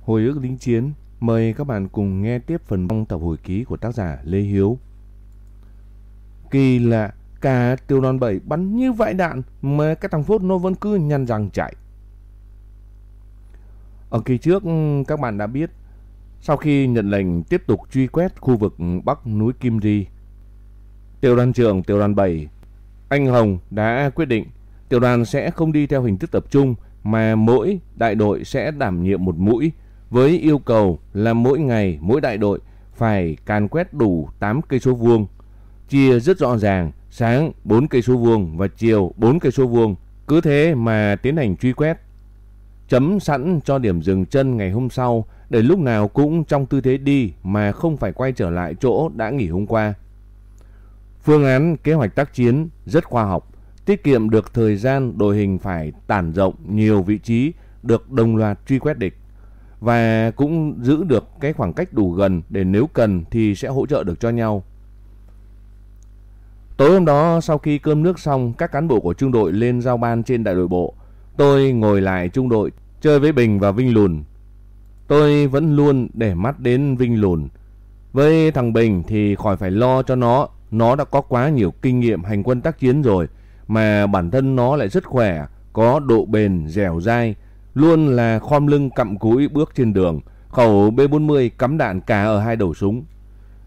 Hồi ức lính chiến, mời các bạn cùng nghe tiếp phần băng tập hồi ký của tác giả Lê Hiếu. Kỳ lạ, cả tiểu đoàn 7 bắn như vại đạn mà các thằng Phốt nó vẫn cứ nhăn răng chạy. Ở kỳ trước các bạn đã biết, sau khi nhận lệnh tiếp tục truy quét khu vực bắc núi Kim Ri, tiểu đoàn trưởng tiểu đoàn 7, anh Hồng đã quyết định tiểu đoàn sẽ không đi theo hình thức tập trung mà mỗi đại đội sẽ đảm nhiệm một mũi với yêu cầu là mỗi ngày mỗi đại đội phải càn quét đủ 8 cây số vuông, chia rất rõ ràng, sáng 4 cây số vuông và chiều 4 cây số vuông, cứ thế mà tiến hành truy quét. Chấm sẵn cho điểm dừng chân ngày hôm sau để lúc nào cũng trong tư thế đi mà không phải quay trở lại chỗ đã nghỉ hôm qua. Phương án kế hoạch tác chiến rất khoa học, tiết kiệm được thời gian đội hình phải tản rộng nhiều vị trí được đồng loạt truy quét địch và cũng giữ được cái khoảng cách đủ gần để nếu cần thì sẽ hỗ trợ được cho nhau. Tối hôm đó sau khi cơm nước xong, các cán bộ của trung đội lên giao ban trên đại đội bộ. Tôi ngồi lại trung đội chơi với Bình và Vinh Lùn. Tôi vẫn luôn để mắt đến Vinh Lùn. Với thằng Bình thì khỏi phải lo cho nó, nó đã có quá nhiều kinh nghiệm hành quân tác chiến rồi mà bản thân nó lại rất khỏe, có độ bền, dẻo dai, luôn là khom lưng cặm cúi bước trên đường, khẩu B40 cắm đạn cả ở hai đầu súng.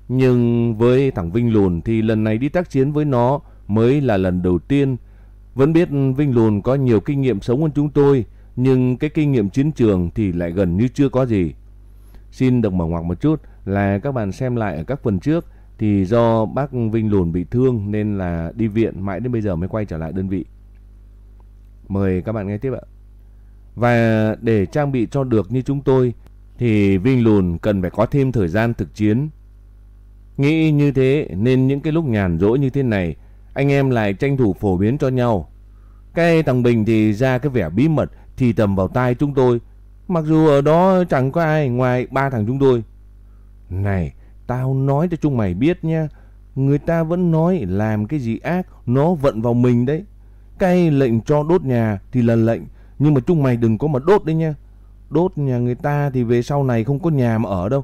Nhưng với thằng Vinh Lùn thì lần này đi tác chiến với nó mới là lần đầu tiên. Vẫn biết Vinh Lùn có nhiều kinh nghiệm sống hơn chúng tôi, nhưng cái kinh nghiệm chiến trường thì lại gần như chưa có gì. Xin được mở ngoặc một chút là các bạn xem lại ở các phần trước thì do bác Vinh Lùn bị thương nên là đi viện mãi đến bây giờ mới quay trở lại đơn vị. Mời các bạn nghe tiếp ạ. Và để trang bị cho được như chúng tôi thì Vinh Lùn cần phải có thêm thời gian thực chiến. Nghĩ như thế nên những cái lúc nhàn rỗi như thế này anh em lại tranh thủ phổ biến cho nhau. Cái thằng Bình thì ra cái vẻ bí mật thì tầm vào tai chúng tôi. Mặc dù ở đó chẳng có ai ngoài ba thằng chúng tôi. Này, tao nói cho chúng mày biết nha. Người ta vẫn nói làm cái gì ác nó vận vào mình đấy. Cái lệnh cho đốt nhà thì là lệnh nhưng mà chúng mày đừng có mà đốt đấy nha. Đốt nhà người ta thì về sau này không có nhà mà ở đâu.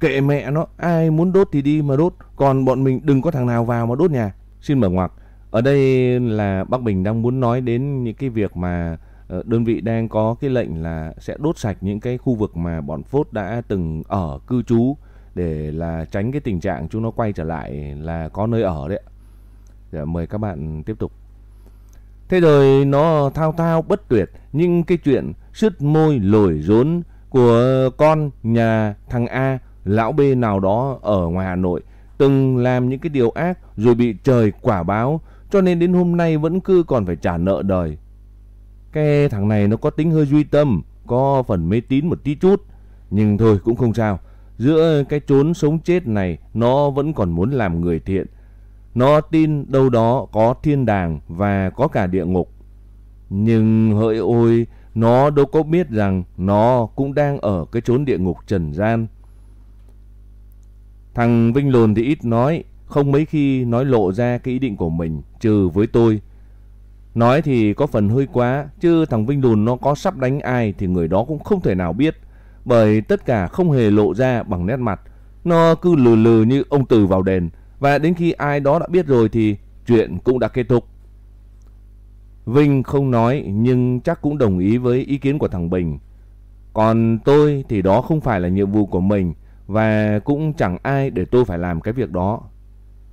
Kệ mẹ nó, ai muốn đốt thì đi mà đốt. Còn bọn mình đừng có thằng nào vào mà đốt nhà. Xin mở ngoặc. Ở đây là bác Bình đang muốn nói đến những cái việc mà ờ, đơn vị đang có cái lệnh là sẽ đốt sạch những cái khu vực mà bọn Phốt đã từng ở cư trú để là tránh cái tình trạng chúng nó quay trở lại là có nơi ở đấy. Dạ, mời các bạn tiếp tục. Thế rồi nó thao thao bất tuyệt nhưng cái chuyện sứt môi lồi rốn của con nhà thằng A, lão B nào đó ở ngoài Hà Nội từng làm những cái điều ác rồi bị trời quả báo cho nên đến hôm nay vẫn cứ còn phải trả nợ đời. Cái thằng này nó có tính hơi duy tâm, có phần mê tín một tí chút, nhưng thôi cũng không sao. Giữa cái trốn sống chết này nó vẫn còn muốn làm người thiện nó tin đâu đó có thiên đàng và có cả địa ngục. Nhưng hỡi ôi, nó đâu có biết rằng nó cũng đang ở cái chốn địa ngục trần gian. Thằng Vinh Lồn thì ít nói, không mấy khi nói lộ ra cái ý định của mình, trừ với tôi. Nói thì có phần hơi quá, chứ thằng Vinh Lùn nó có sắp đánh ai thì người đó cũng không thể nào biết. Bởi tất cả không hề lộ ra bằng nét mặt. Nó cứ lừ lừ như ông Từ vào đền, và đến khi ai đó đã biết rồi thì chuyện cũng đã kết thúc. Vinh không nói, nhưng chắc cũng đồng ý với ý kiến của thằng Bình. Còn tôi thì đó không phải là nhiệm vụ của mình, và cũng chẳng ai để tôi phải làm cái việc đó.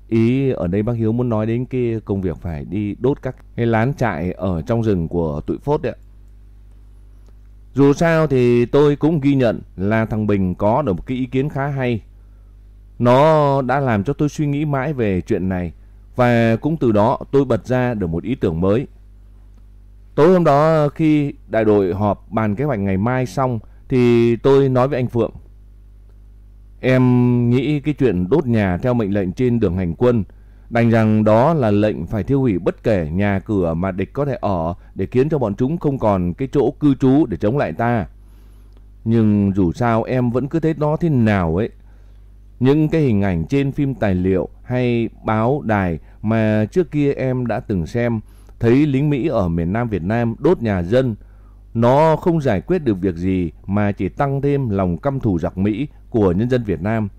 Ý ở đây bác Hiếu muốn nói đến cái công việc phải đi đốt các cái lán trại ở trong rừng của tụi Phốt đấy Dù sao thì tôi cũng ghi nhận là thằng Bình có được một cái ý kiến khá hay nó đã làm cho tôi suy nghĩ mãi về chuyện này, và cũng từ đó tôi bật ra được một ý tưởng mới. Tối hôm đó khi đại đội họp bàn kế hoạch ngày mai xong thì tôi nói với anh Phượng. Em nghĩ cái chuyện đốt nhà theo mệnh lệnh trên đường hành quân, đành rằng đó là lệnh phải thiêu hủy bất kể nhà cửa mà địch có thể ở để khiến cho bọn chúng không còn cái chỗ cư trú để chống lại ta. Nhưng dù sao em vẫn cứ thấy nó thế nào ấy những cái hình ảnh trên phim tài liệu hay báo đài mà trước kia em đã từng xem thấy lính Mỹ ở miền Nam Việt Nam đốt nhà dân nó không giải quyết được việc gì mà chỉ tăng thêm lòng căm thù giặc Mỹ của nhân dân Việt Nam.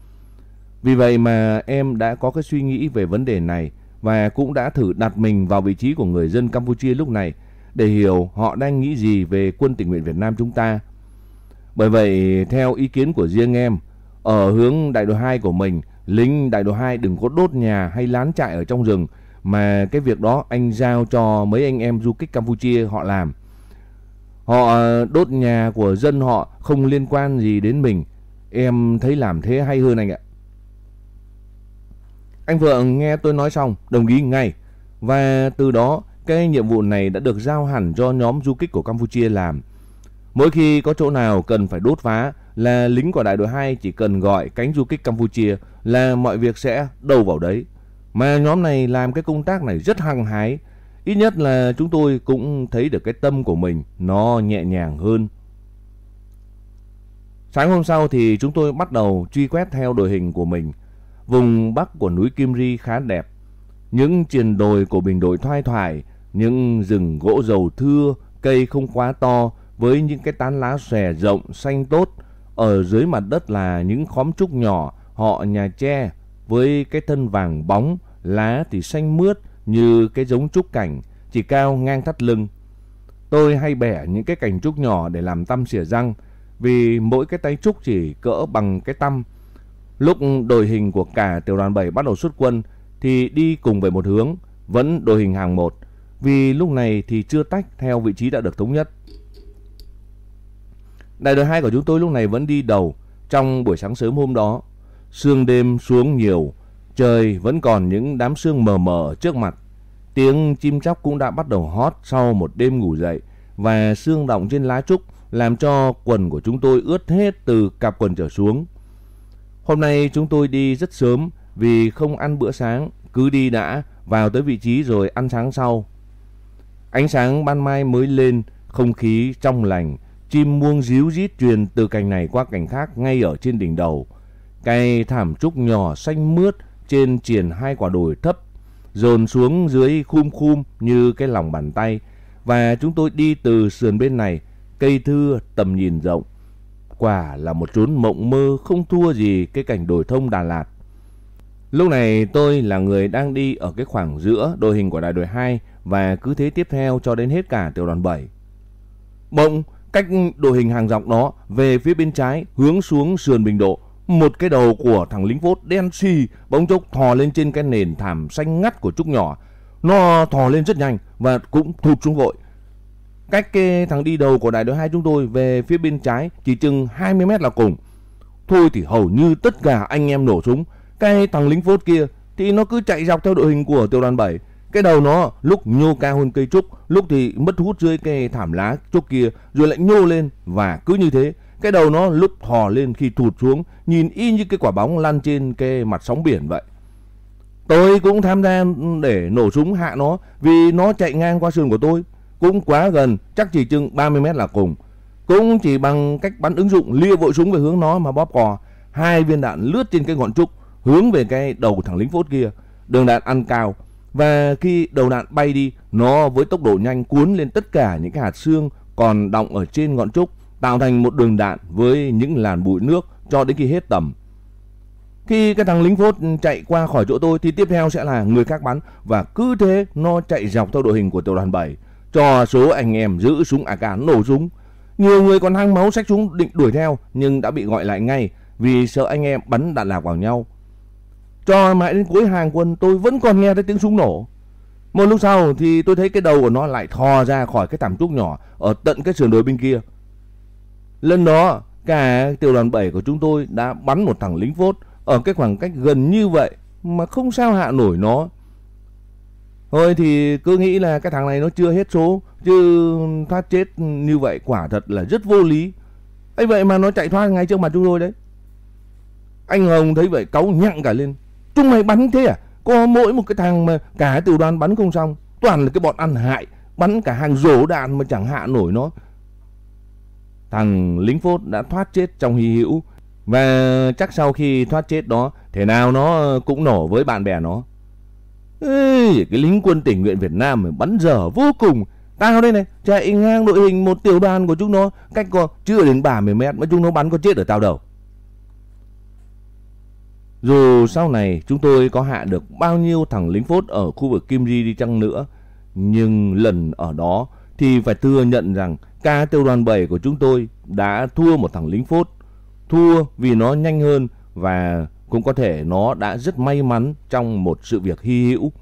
Vì vậy mà em đã có cái suy nghĩ về vấn đề này và cũng đã thử đặt mình vào vị trí của người dân Campuchia lúc này để hiểu họ đang nghĩ gì về quân tình nguyện Việt Nam chúng ta. Bởi vậy, theo ý kiến của riêng em, ở hướng đại đội 2 của mình, lính đại đội 2 đừng có đốt nhà hay lán trại ở trong rừng mà cái việc đó anh giao cho mấy anh em du kích Campuchia họ làm. Họ ờ, đốt nhà của dân họ không liên quan gì đến mình. Em thấy làm thế hay hơn anh ạ. Anh Vượng nghe tôi nói xong, đồng ý ngay. Và từ đó, cái nhiệm vụ này đã được giao hẳn cho nhóm du kích của Campuchia làm. Mỗi khi có chỗ nào cần phải đốt phá là lính của đại đội 2 chỉ cần gọi cánh du kích Campuchia là mọi việc sẽ đầu vào đấy. Mà nhóm này làm cái công tác này rất hăng hái. Ít nhất là chúng tôi cũng thấy được cái tâm của mình nó nhẹ nhàng hơn. Sáng hôm sau thì chúng tôi bắt đầu truy quét theo đội hình của mình. Vùng bắc của núi Kim Ri khá đẹp. Những triền đồi của bình đội thoai thoải, những rừng gỗ dầu thưa, cây không quá to với những cái tán lá xòe rộng xanh tốt. Ở dưới mặt đất là những khóm trúc nhỏ, họ nhà tre với cái thân vàng bóng, lá thì xanh mướt như cái giống trúc cảnh, chỉ cao ngang thắt lưng. Tôi hay bẻ những cái cành trúc nhỏ để làm tăm xỉa răng, vì mỗi cái tay trúc chỉ cỡ bằng cái tăm. Lúc đội hình của cả tiểu đoàn 7 bắt đầu xuất quân thì đi cùng về một hướng, vẫn đội hình hàng một, vì lúc này thì chưa tách theo vị trí đã được thống nhất. Đại đội 2 của chúng tôi lúc này vẫn đi đầu trong buổi sáng sớm hôm đó. Sương đêm xuống nhiều, trời vẫn còn những đám sương mờ mờ trước mặt. Tiếng chim chóc cũng đã bắt đầu hót sau một đêm ngủ dậy và sương động trên lá trúc làm cho quần của chúng tôi ướt hết từ cặp quần trở xuống. Hôm nay chúng tôi đi rất sớm vì không ăn bữa sáng, cứ đi đã, vào tới vị trí rồi ăn sáng sau. Ánh sáng ban mai mới lên, không khí trong lành, chim muông ríu rít truyền từ cành này qua cành khác ngay ở trên đỉnh đầu. Cây thảm trúc nhỏ xanh mướt trên triển hai quả đồi thấp, dồn xuống dưới khum khum như cái lòng bàn tay. Và chúng tôi đi từ sườn bên này, cây thưa tầm nhìn rộng. Quả là một chốn mộng mơ không thua gì cái cảnh đồi thông Đà Lạt. Lúc này tôi là người đang đi ở cái khoảng giữa đội hình của đại đội 2 và cứ thế tiếp theo cho đến hết cả tiểu đoàn 7. Bỗng cách đội hình hàng dọc đó về phía bên trái hướng xuống sườn bình độ một cái đầu của thằng lính vốt đen xì bỗng chốc thò lên trên cái nền thảm xanh ngắt của trúc nhỏ. Nó thò lên rất nhanh và cũng thụt xuống vội. Cách cái thằng đi đầu của đại đội hai chúng tôi về phía bên trái chỉ chừng 20 mét là cùng. Thôi thì hầu như tất cả anh em nổ súng. Cái thằng lính vốt kia thì nó cứ chạy dọc theo đội hình của tiểu đoàn 7. Cái đầu nó lúc nhô cao hơn cây trúc, lúc thì mất hút dưới cái thảm lá trúc kia, rồi lại nhô lên và cứ như thế cái đầu nó lúc thò lên khi thụt xuống, nhìn y như cái quả bóng lăn trên cái mặt sóng biển vậy. Tôi cũng tham gia để nổ súng hạ nó vì nó chạy ngang qua sườn của tôi. Cũng quá gần, chắc chỉ chừng 30 mét là cùng. Cũng chỉ bằng cách bắn ứng dụng lia vội súng về hướng nó mà bóp cò. Hai viên đạn lướt trên cái ngọn trúc hướng về cái đầu thằng lính phốt kia. Đường đạn ăn cao. Và khi đầu đạn bay đi, nó với tốc độ nhanh cuốn lên tất cả những cái hạt xương còn đọng ở trên ngọn trúc tạo thành một đường đạn với những làn bụi nước cho đến khi hết tầm. Khi cái thằng lính phốt chạy qua khỏi chỗ tôi thì tiếp theo sẽ là người khác bắn và cứ thế nó chạy dọc theo đội hình của tiểu đoàn 7 cho số anh em giữ súng AK nổ súng. Nhiều người còn hăng máu xách súng định đuổi theo nhưng đã bị gọi lại ngay vì sợ anh em bắn đạn lạc vào nhau. Cho mãi đến cuối hàng quân tôi vẫn còn nghe thấy tiếng súng nổ. Một lúc sau thì tôi thấy cái đầu của nó lại thò ra khỏi cái thảm trúc nhỏ ở tận cái sườn đồi bên kia. Lần đó, cả tiểu đoàn 7 của chúng tôi đã bắn một thằng lính phốt ở cái khoảng cách gần như vậy mà không sao hạ nổi nó. Thôi thì cứ nghĩ là cái thằng này nó chưa hết số, chứ thoát chết như vậy quả thật là rất vô lý. ấy vậy mà nó chạy thoát ngay trước mặt chúng tôi đấy. Anh Hồng thấy vậy cáu nhặng cả lên. Chúng mày bắn thế à? Có mỗi một cái thằng mà cả tiểu đoàn bắn không xong. Toàn là cái bọn ăn hại. Bắn cả hàng rổ đạn mà chẳng hạ nổi nó. Thằng lính phốt đã thoát chết trong hy hữu và chắc sau khi thoát chết đó thế nào nó cũng nổ với bạn bè nó. Ê, cái lính quân tình nguyện Việt Nam bắn dở vô cùng Tao đây này, chạy ngang đội hình một tiểu đoàn của chúng nó, cách có chưa đến 30 mét mà chúng nó bắn có chết ở tao đâu. Dù sau này chúng tôi có hạ được bao nhiêu thằng lính phốt ở khu vực Kim Ri đi chăng nữa, nhưng lần ở đó thì phải thừa nhận rằng ca tiêu đoàn 7 của chúng tôi đã thua một thằng lính phốt. Thua vì nó nhanh hơn và cũng có thể nó đã rất may mắn trong một sự việc hy hữu.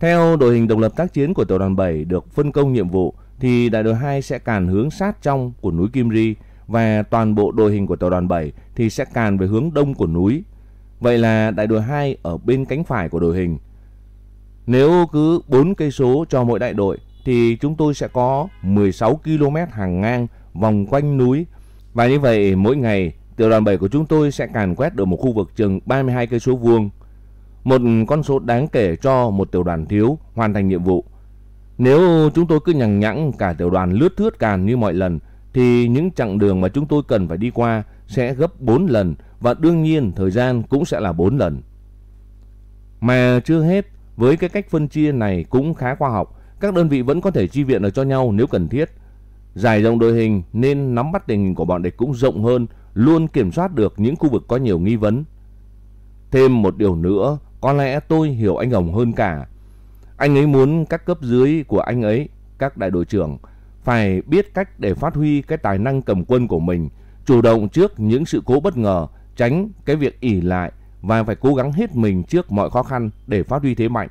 Theo đội hình độc lập tác chiến của tiểu đoàn 7 được phân công nhiệm vụ thì đại đội 2 sẽ càn hướng sát trong của núi Kim Ri và toàn bộ đội hình của tiểu đoàn 7 thì sẽ càn về hướng đông của núi. Vậy là đại đội 2 ở bên cánh phải của đội hình. Nếu cứ 4 cây số cho mỗi đại đội thì chúng tôi sẽ có 16 km hàng ngang vòng quanh núi. Và như vậy mỗi ngày tiểu đoàn 7 của chúng tôi sẽ càn quét được một khu vực chừng 32 cây số vuông. Một con số đáng kể cho một tiểu đoàn thiếu hoàn thành nhiệm vụ. Nếu chúng tôi cứ nhằng nhẵng cả tiểu đoàn lướt thướt càn như mọi lần thì những chặng đường mà chúng tôi cần phải đi qua sẽ gấp 4 lần và đương nhiên thời gian cũng sẽ là 4 lần. Mà chưa hết, với cái cách phân chia này cũng khá khoa học, các đơn vị vẫn có thể chi viện được cho nhau nếu cần thiết. Giải rộng đội hình nên nắm bắt tình hình của bọn địch cũng rộng hơn, luôn kiểm soát được những khu vực có nhiều nghi vấn. Thêm một điều nữa, có lẽ tôi hiểu anh Hồng hơn cả. Anh ấy muốn các cấp dưới của anh ấy, các đại đội trưởng, phải biết cách để phát huy cái tài năng cầm quân của mình, chủ động trước những sự cố bất ngờ, tránh cái việc ỉ lại và phải cố gắng hết mình trước mọi khó khăn để phát huy thế mạnh.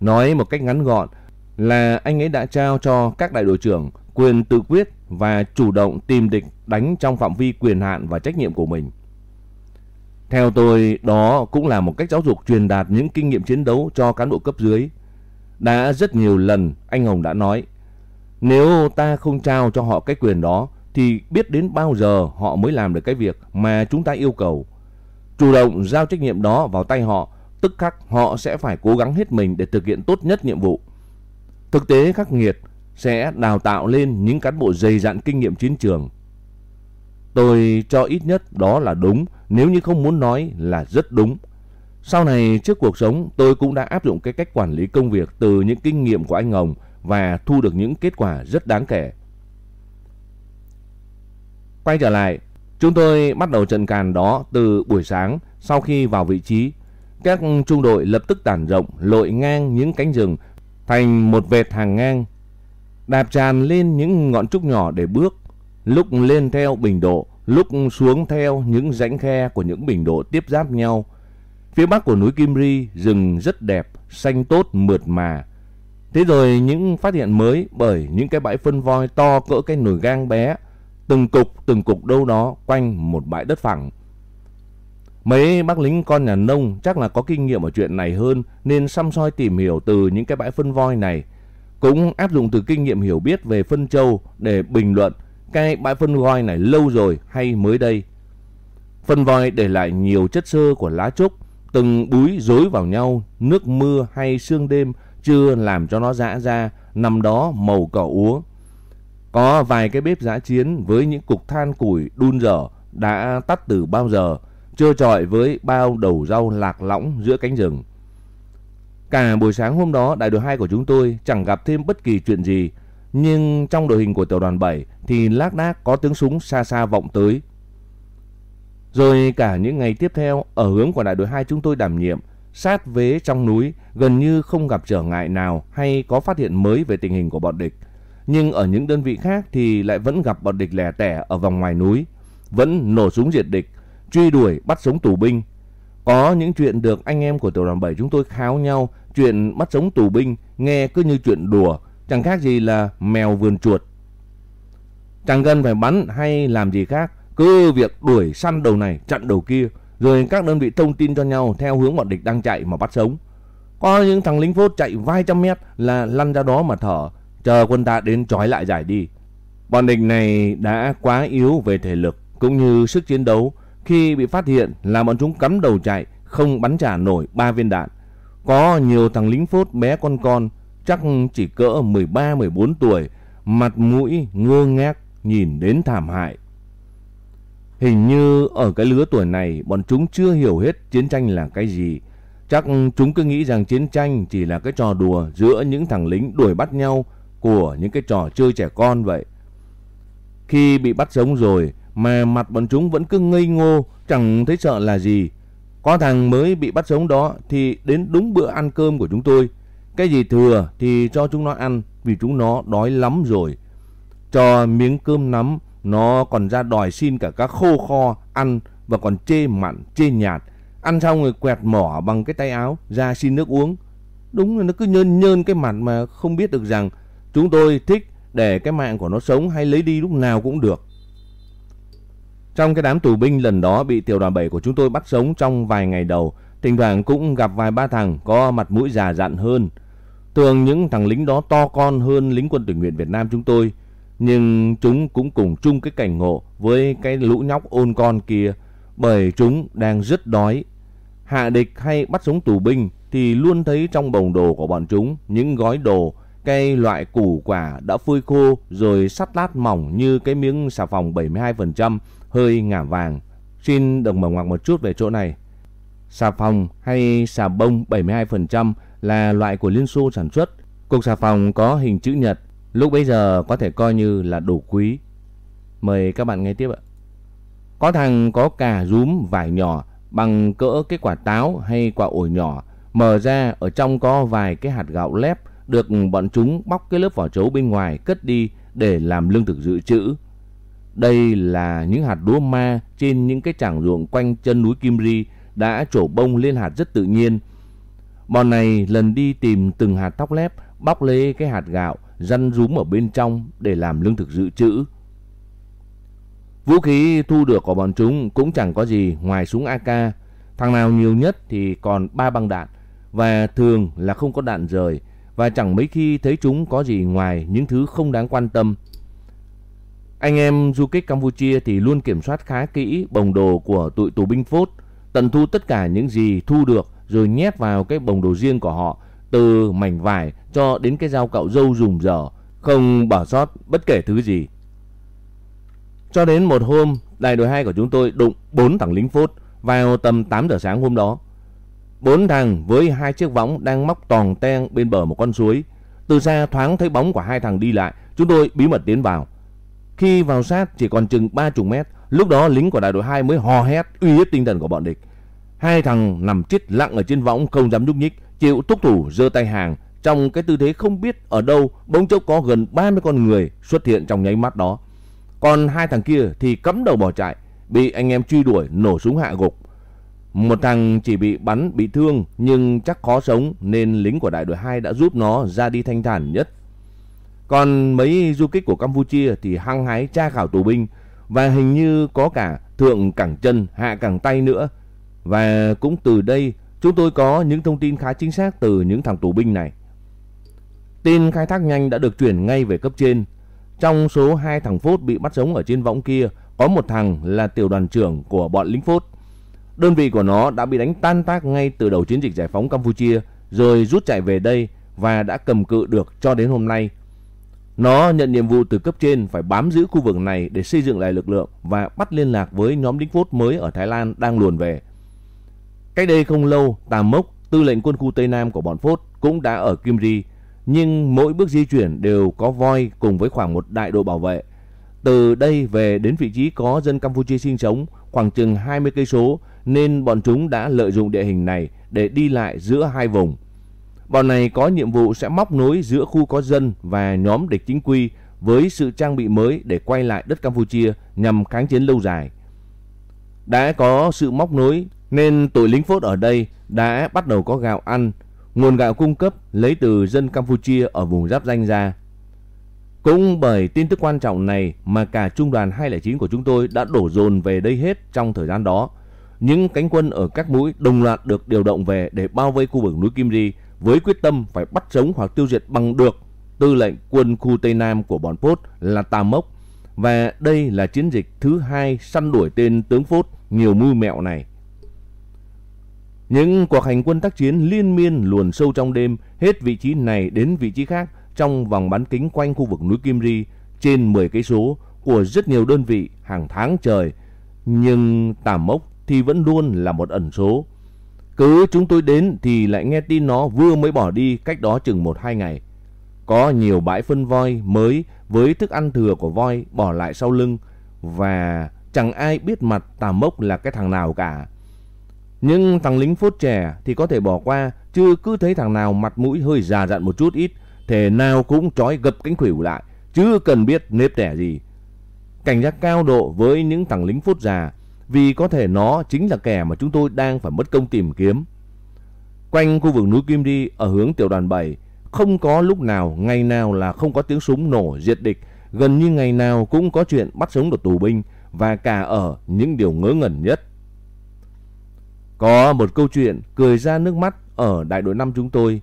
Nói một cách ngắn gọn là anh ấy đã trao cho các đại đội trưởng quyền tự quyết và chủ động tìm địch đánh trong phạm vi quyền hạn và trách nhiệm của mình. Theo tôi, đó cũng là một cách giáo dục truyền đạt những kinh nghiệm chiến đấu cho cán bộ cấp dưới. Đã rất nhiều lần anh Hồng đã nói, nếu ta không trao cho họ cái quyền đó thì biết đến bao giờ họ mới làm được cái việc mà chúng ta yêu cầu. Chủ động giao trách nhiệm đó vào tay họ, tức khắc họ sẽ phải cố gắng hết mình để thực hiện tốt nhất nhiệm vụ. Thực tế khắc nghiệt sẽ đào tạo lên những cán bộ dày dặn kinh nghiệm chiến trường. Tôi cho ít nhất đó là đúng, nếu như không muốn nói là rất đúng. Sau này trước cuộc sống tôi cũng đã áp dụng cái cách quản lý công việc từ những kinh nghiệm của anh Hồng và thu được những kết quả rất đáng kể. Quay trở lại, chúng tôi bắt đầu trận càn đó từ buổi sáng sau khi vào vị trí. Các trung đội lập tức tản rộng lội ngang những cánh rừng thành một vệt hàng ngang. Đạp tràn lên những ngọn trúc nhỏ để bước, lúc lên theo bình độ, lúc xuống theo những rãnh khe của những bình độ tiếp giáp nhau. Phía bắc của núi Kim Ri rừng rất đẹp, xanh tốt mượt mà. Thế rồi những phát hiện mới bởi những cái bãi phân voi to cỡ cái nồi gang bé, từng cục từng cục đâu đó quanh một bãi đất phẳng. Mấy bác lính con nhà nông chắc là có kinh nghiệm ở chuyện này hơn nên xăm soi tìm hiểu từ những cái bãi phân voi này. Cũng áp dụng từ kinh nghiệm hiểu biết về phân châu để bình luận cái bãi phân voi này lâu rồi hay mới đây. Phân voi để lại nhiều chất xơ của lá trúc, từng búi rối vào nhau, nước mưa hay sương đêm chưa làm cho nó rã ra, nằm đó màu cỏ úa. Có vài cái bếp giã chiến với những cục than củi đun dở đã tắt từ bao giờ, trơ trọi với bao đầu rau lạc lõng giữa cánh rừng. Cả buổi sáng hôm đó, đại đội 2 của chúng tôi chẳng gặp thêm bất kỳ chuyện gì, nhưng trong đội hình của tiểu đoàn 7 thì lác đác có tiếng súng xa xa vọng tới. Rồi cả những ngày tiếp theo, ở hướng của đại đội 2 chúng tôi đảm nhiệm, sát vế trong núi, gần như không gặp trở ngại nào hay có phát hiện mới về tình hình của bọn địch. Nhưng ở những đơn vị khác thì lại vẫn gặp bọn địch lẻ tẻ ở vòng ngoài núi, vẫn nổ súng diệt địch, truy đuổi bắt sống tù binh. Có những chuyện được anh em của tiểu đoàn 7 chúng tôi kháo nhau, chuyện bắt sống tù binh nghe cứ như chuyện đùa, chẳng khác gì là mèo vườn chuột. Chẳng cần phải bắn hay làm gì khác, cứ việc đuổi săn đầu này chặn đầu kia, rồi các đơn vị thông tin cho nhau theo hướng bọn địch đang chạy mà bắt sống. Có những thằng lính phốt chạy vài trăm mét là lăn ra đó mà thở, chờ quân ta đến trói lại giải đi. Bọn địch này đã quá yếu về thể lực cũng như sức chiến đấu, khi bị phát hiện là bọn chúng cắm đầu chạy, không bắn trả nổi ba viên đạn. Có nhiều thằng lính phốt bé con con, chắc chỉ cỡ 13-14 tuổi, mặt mũi ngơ ngác nhìn đến thảm hại. Hình như ở cái lứa tuổi này bọn chúng chưa hiểu hết chiến tranh là cái gì. Chắc chúng cứ nghĩ rằng chiến tranh chỉ là cái trò đùa giữa những thằng lính đuổi bắt nhau của những cái trò chơi trẻ con vậy. Khi bị bắt sống rồi mà mặt bọn chúng vẫn cứ ngây ngô, chẳng thấy sợ là gì. Có thằng mới bị bắt sống đó thì đến đúng bữa ăn cơm của chúng tôi. Cái gì thừa thì cho chúng nó ăn vì chúng nó đói lắm rồi. Cho miếng cơm nắm nó còn ra đòi xin cả các khô kho ăn và còn chê mặn, chê nhạt. Ăn xong rồi quẹt mỏ bằng cái tay áo ra xin nước uống. Đúng là nó cứ nhơn nhơn cái mặt mà không biết được rằng chúng tôi thích để cái mạng của nó sống hay lấy đi lúc nào cũng được. Trong cái đám tù binh lần đó bị tiểu đoàn 7 của chúng tôi bắt sống trong vài ngày đầu, thỉnh thoảng cũng gặp vài ba thằng có mặt mũi già dặn hơn. Thường những thằng lính đó to con hơn lính quân tình nguyện Việt Nam chúng tôi, nhưng chúng cũng cùng chung cái cảnh ngộ với cái lũ nhóc ôn con kia, bởi chúng đang rất đói. Hạ địch hay bắt sống tù binh thì luôn thấy trong bồng đồ của bọn chúng những gói đồ, cây loại củ quả đã phơi khô rồi sắt lát mỏng như cái miếng xà phòng 72% hơi ngả vàng. Xin đồng mở ngoặc một chút về chỗ này. Xà phòng hay xà bông 72% là loại của Liên Xô sản xuất. Cục xà phòng có hình chữ nhật, lúc bấy giờ có thể coi như là đồ quý. Mời các bạn nghe tiếp ạ. Có thằng có cà rúm vải nhỏ bằng cỡ cái quả táo hay quả ổi nhỏ, mở ra ở trong có vài cái hạt gạo lép được bọn chúng bóc cái lớp vỏ trấu bên ngoài cất đi để làm lương thực dự trữ. Đây là những hạt đúa ma trên những cái trảng ruộng quanh chân núi Kim Ri đã trổ bông lên hạt rất tự nhiên. Bọn này lần đi tìm từng hạt tóc lép, bóc lấy cái hạt gạo, răn rúm ở bên trong để làm lương thực dự trữ. Vũ khí thu được của bọn chúng cũng chẳng có gì ngoài súng AK. Thằng nào nhiều nhất thì còn ba băng đạn và thường là không có đạn rời và chẳng mấy khi thấy chúng có gì ngoài những thứ không đáng quan tâm. Anh em du kích Campuchia thì luôn kiểm soát khá kỹ bồng đồ của tụi tù binh phốt, tận thu tất cả những gì thu được rồi nhét vào cái bồng đồ riêng của họ, từ mảnh vải cho đến cái dao cạo dâu dùng dở, không bỏ sót bất kể thứ gì. Cho đến một hôm, đại đội 2 của chúng tôi đụng 4 thằng lính phốt vào tầm 8 giờ sáng hôm đó. Bốn thằng với hai chiếc võng đang móc tòng ten bên bờ một con suối. Từ xa thoáng thấy bóng của hai thằng đi lại, chúng tôi bí mật tiến vào. Khi vào sát chỉ còn chừng 30 mét, lúc đó lính của đại đội 2 mới hò hét uy hiếp tinh thần của bọn địch. Hai thằng nằm chết lặng ở trên võng không dám nhúc nhích, chịu thúc thủ giơ tay hàng trong cái tư thế không biết ở đâu bỗng chốc có gần 30 con người xuất hiện trong nháy mắt đó. Còn hai thằng kia thì cắm đầu bỏ chạy, bị anh em truy đuổi nổ súng hạ gục. Một thằng chỉ bị bắn bị thương nhưng chắc khó sống nên lính của đại đội 2 đã giúp nó ra đi thanh thản nhất. Còn mấy du kích của Campuchia thì hăng hái tra khảo tù binh và hình như có cả thượng cẳng chân hạ cẳng tay nữa. Và cũng từ đây chúng tôi có những thông tin khá chính xác từ những thằng tù binh này. Tin khai thác nhanh đã được chuyển ngay về cấp trên. Trong số hai thằng phốt bị bắt sống ở trên võng kia, có một thằng là tiểu đoàn trưởng của bọn lính phốt. Đơn vị của nó đã bị đánh tan tác ngay từ đầu chiến dịch giải phóng Campuchia, rồi rút chạy về đây và đã cầm cự được cho đến hôm nay. Nó nhận nhiệm vụ từ cấp trên phải bám giữ khu vực này để xây dựng lại lực lượng và bắt liên lạc với nhóm lính phốt mới ở Thái Lan đang luồn về. Cách đây không lâu, Tà Mốc, tư lệnh quân khu Tây Nam của bọn phốt cũng đã ở Kim Ri, nhưng mỗi bước di chuyển đều có voi cùng với khoảng một đại đội bảo vệ. Từ đây về đến vị trí có dân Campuchia sinh sống khoảng chừng 20 cây số nên bọn chúng đã lợi dụng địa hình này để đi lại giữa hai vùng. Bọn này có nhiệm vụ sẽ móc nối giữa khu có dân và nhóm địch chính quy với sự trang bị mới để quay lại đất Campuchia nhằm kháng chiến lâu dài. Đã có sự móc nối nên tụi lính phốt ở đây đã bắt đầu có gạo ăn, nguồn gạo cung cấp lấy từ dân Campuchia ở vùng giáp danh ra. Cũng bởi tin tức quan trọng này mà cả trung đoàn 209 của chúng tôi đã đổ dồn về đây hết trong thời gian đó. Những cánh quân ở các mũi đồng loạt được điều động về để bao vây khu vực núi Kim Ri với quyết tâm phải bắt sống hoặc tiêu diệt bằng được tư lệnh quân khu Tây Nam của bọn Phốt là Tà Mốc. Và đây là chiến dịch thứ hai săn đuổi tên tướng Phốt nhiều mưu mẹo này. Những cuộc hành quân tác chiến liên miên luồn sâu trong đêm, hết vị trí này đến vị trí khác, trong vòng bán kính quanh khu vực núi Kim Ri, trên 10 cây số của rất nhiều đơn vị hàng tháng trời. Nhưng Tà Mốc thì vẫn luôn là một ẩn số. Cứ chúng tôi đến thì lại nghe tin nó vừa mới bỏ đi cách đó chừng 1-2 ngày. Có nhiều bãi phân voi mới với thức ăn thừa của voi bỏ lại sau lưng và chẳng ai biết mặt tà mốc là cái thằng nào cả. Nhưng thằng lính phốt trẻ thì có thể bỏ qua, chứ cứ thấy thằng nào mặt mũi hơi già dặn một chút ít, thể nào cũng trói gập cánh khuỷu lại, chứ cần biết nếp tẻ gì. Cảnh giác cao độ với những thằng lính phốt già, vì có thể nó chính là kẻ mà chúng tôi đang phải mất công tìm kiếm. Quanh khu vực núi Kim Đi ở hướng tiểu đoàn 7, không có lúc nào, ngày nào là không có tiếng súng nổ diệt địch, gần như ngày nào cũng có chuyện bắt sống được tù binh và cả ở những điều ngớ ngẩn nhất. Có một câu chuyện cười ra nước mắt ở đại đội 5 chúng tôi.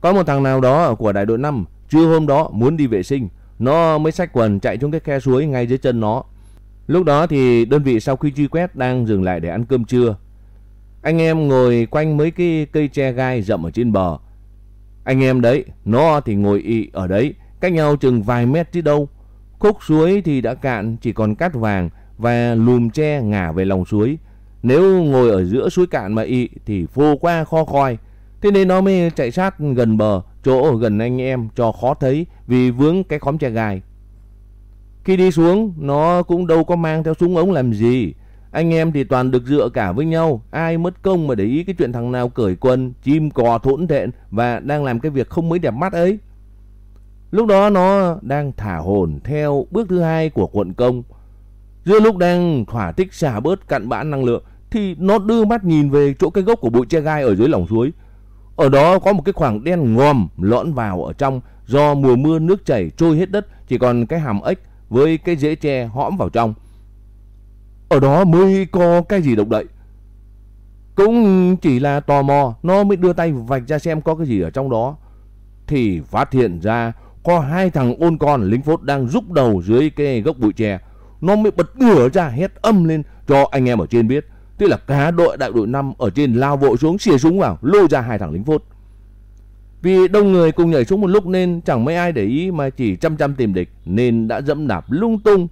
Có một thằng nào đó của đại đội 5 trưa hôm đó muốn đi vệ sinh, nó mới xách quần chạy xuống cái khe suối ngay dưới chân nó. Lúc đó thì đơn vị sau khi truy quét đang dừng lại để ăn cơm trưa. Anh em ngồi quanh mấy cái cây tre gai rậm ở trên bờ. Anh em đấy, nó thì ngồi ị ở đấy, cách nhau chừng vài mét chứ đâu. Khúc suối thì đã cạn, chỉ còn cát vàng và lùm tre ngả về lòng suối. Nếu ngồi ở giữa suối cạn mà ị thì phô qua kho coi Thế nên nó mới chạy sát gần bờ, chỗ gần anh em cho khó thấy vì vướng cái khóm tre gai. Khi đi xuống, nó cũng đâu có mang theo súng ống làm gì. Anh em thì toàn được dựa cả với nhau, ai mất công mà để ý cái chuyện thằng nào cởi quần, chim cò thỗn thện và đang làm cái việc không mấy đẹp mắt ấy. Lúc đó nó đang thả hồn theo bước thứ hai của quận công. Giữa lúc đang thỏa thích xả bớt cặn bã năng lượng thì nó đưa mắt nhìn về chỗ cái gốc của bụi tre gai ở dưới lòng suối. Ở đó có một cái khoảng đen ngòm lõn vào ở trong do mùa mưa nước chảy trôi hết đất chỉ còn cái hàm ếch với cái rễ tre hõm vào trong. Ở đó mới có cái gì động đậy. Cũng chỉ là tò mò, nó mới đưa tay vạch ra xem có cái gì ở trong đó. Thì phát hiện ra có hai thằng ôn con lính phốt đang rúc đầu dưới cái gốc bụi tre. Nó mới bật ngửa ra hét âm lên cho anh em ở trên biết. Tức là cả đội đại đội 5 ở trên lao vội xuống, xìa súng vào, lôi ra hai thằng lính phốt. Vì đông người cùng nhảy xuống một lúc nên chẳng mấy ai để ý, mà chỉ chăm chăm tìm địch, nên đã dẫm đạp lung tung.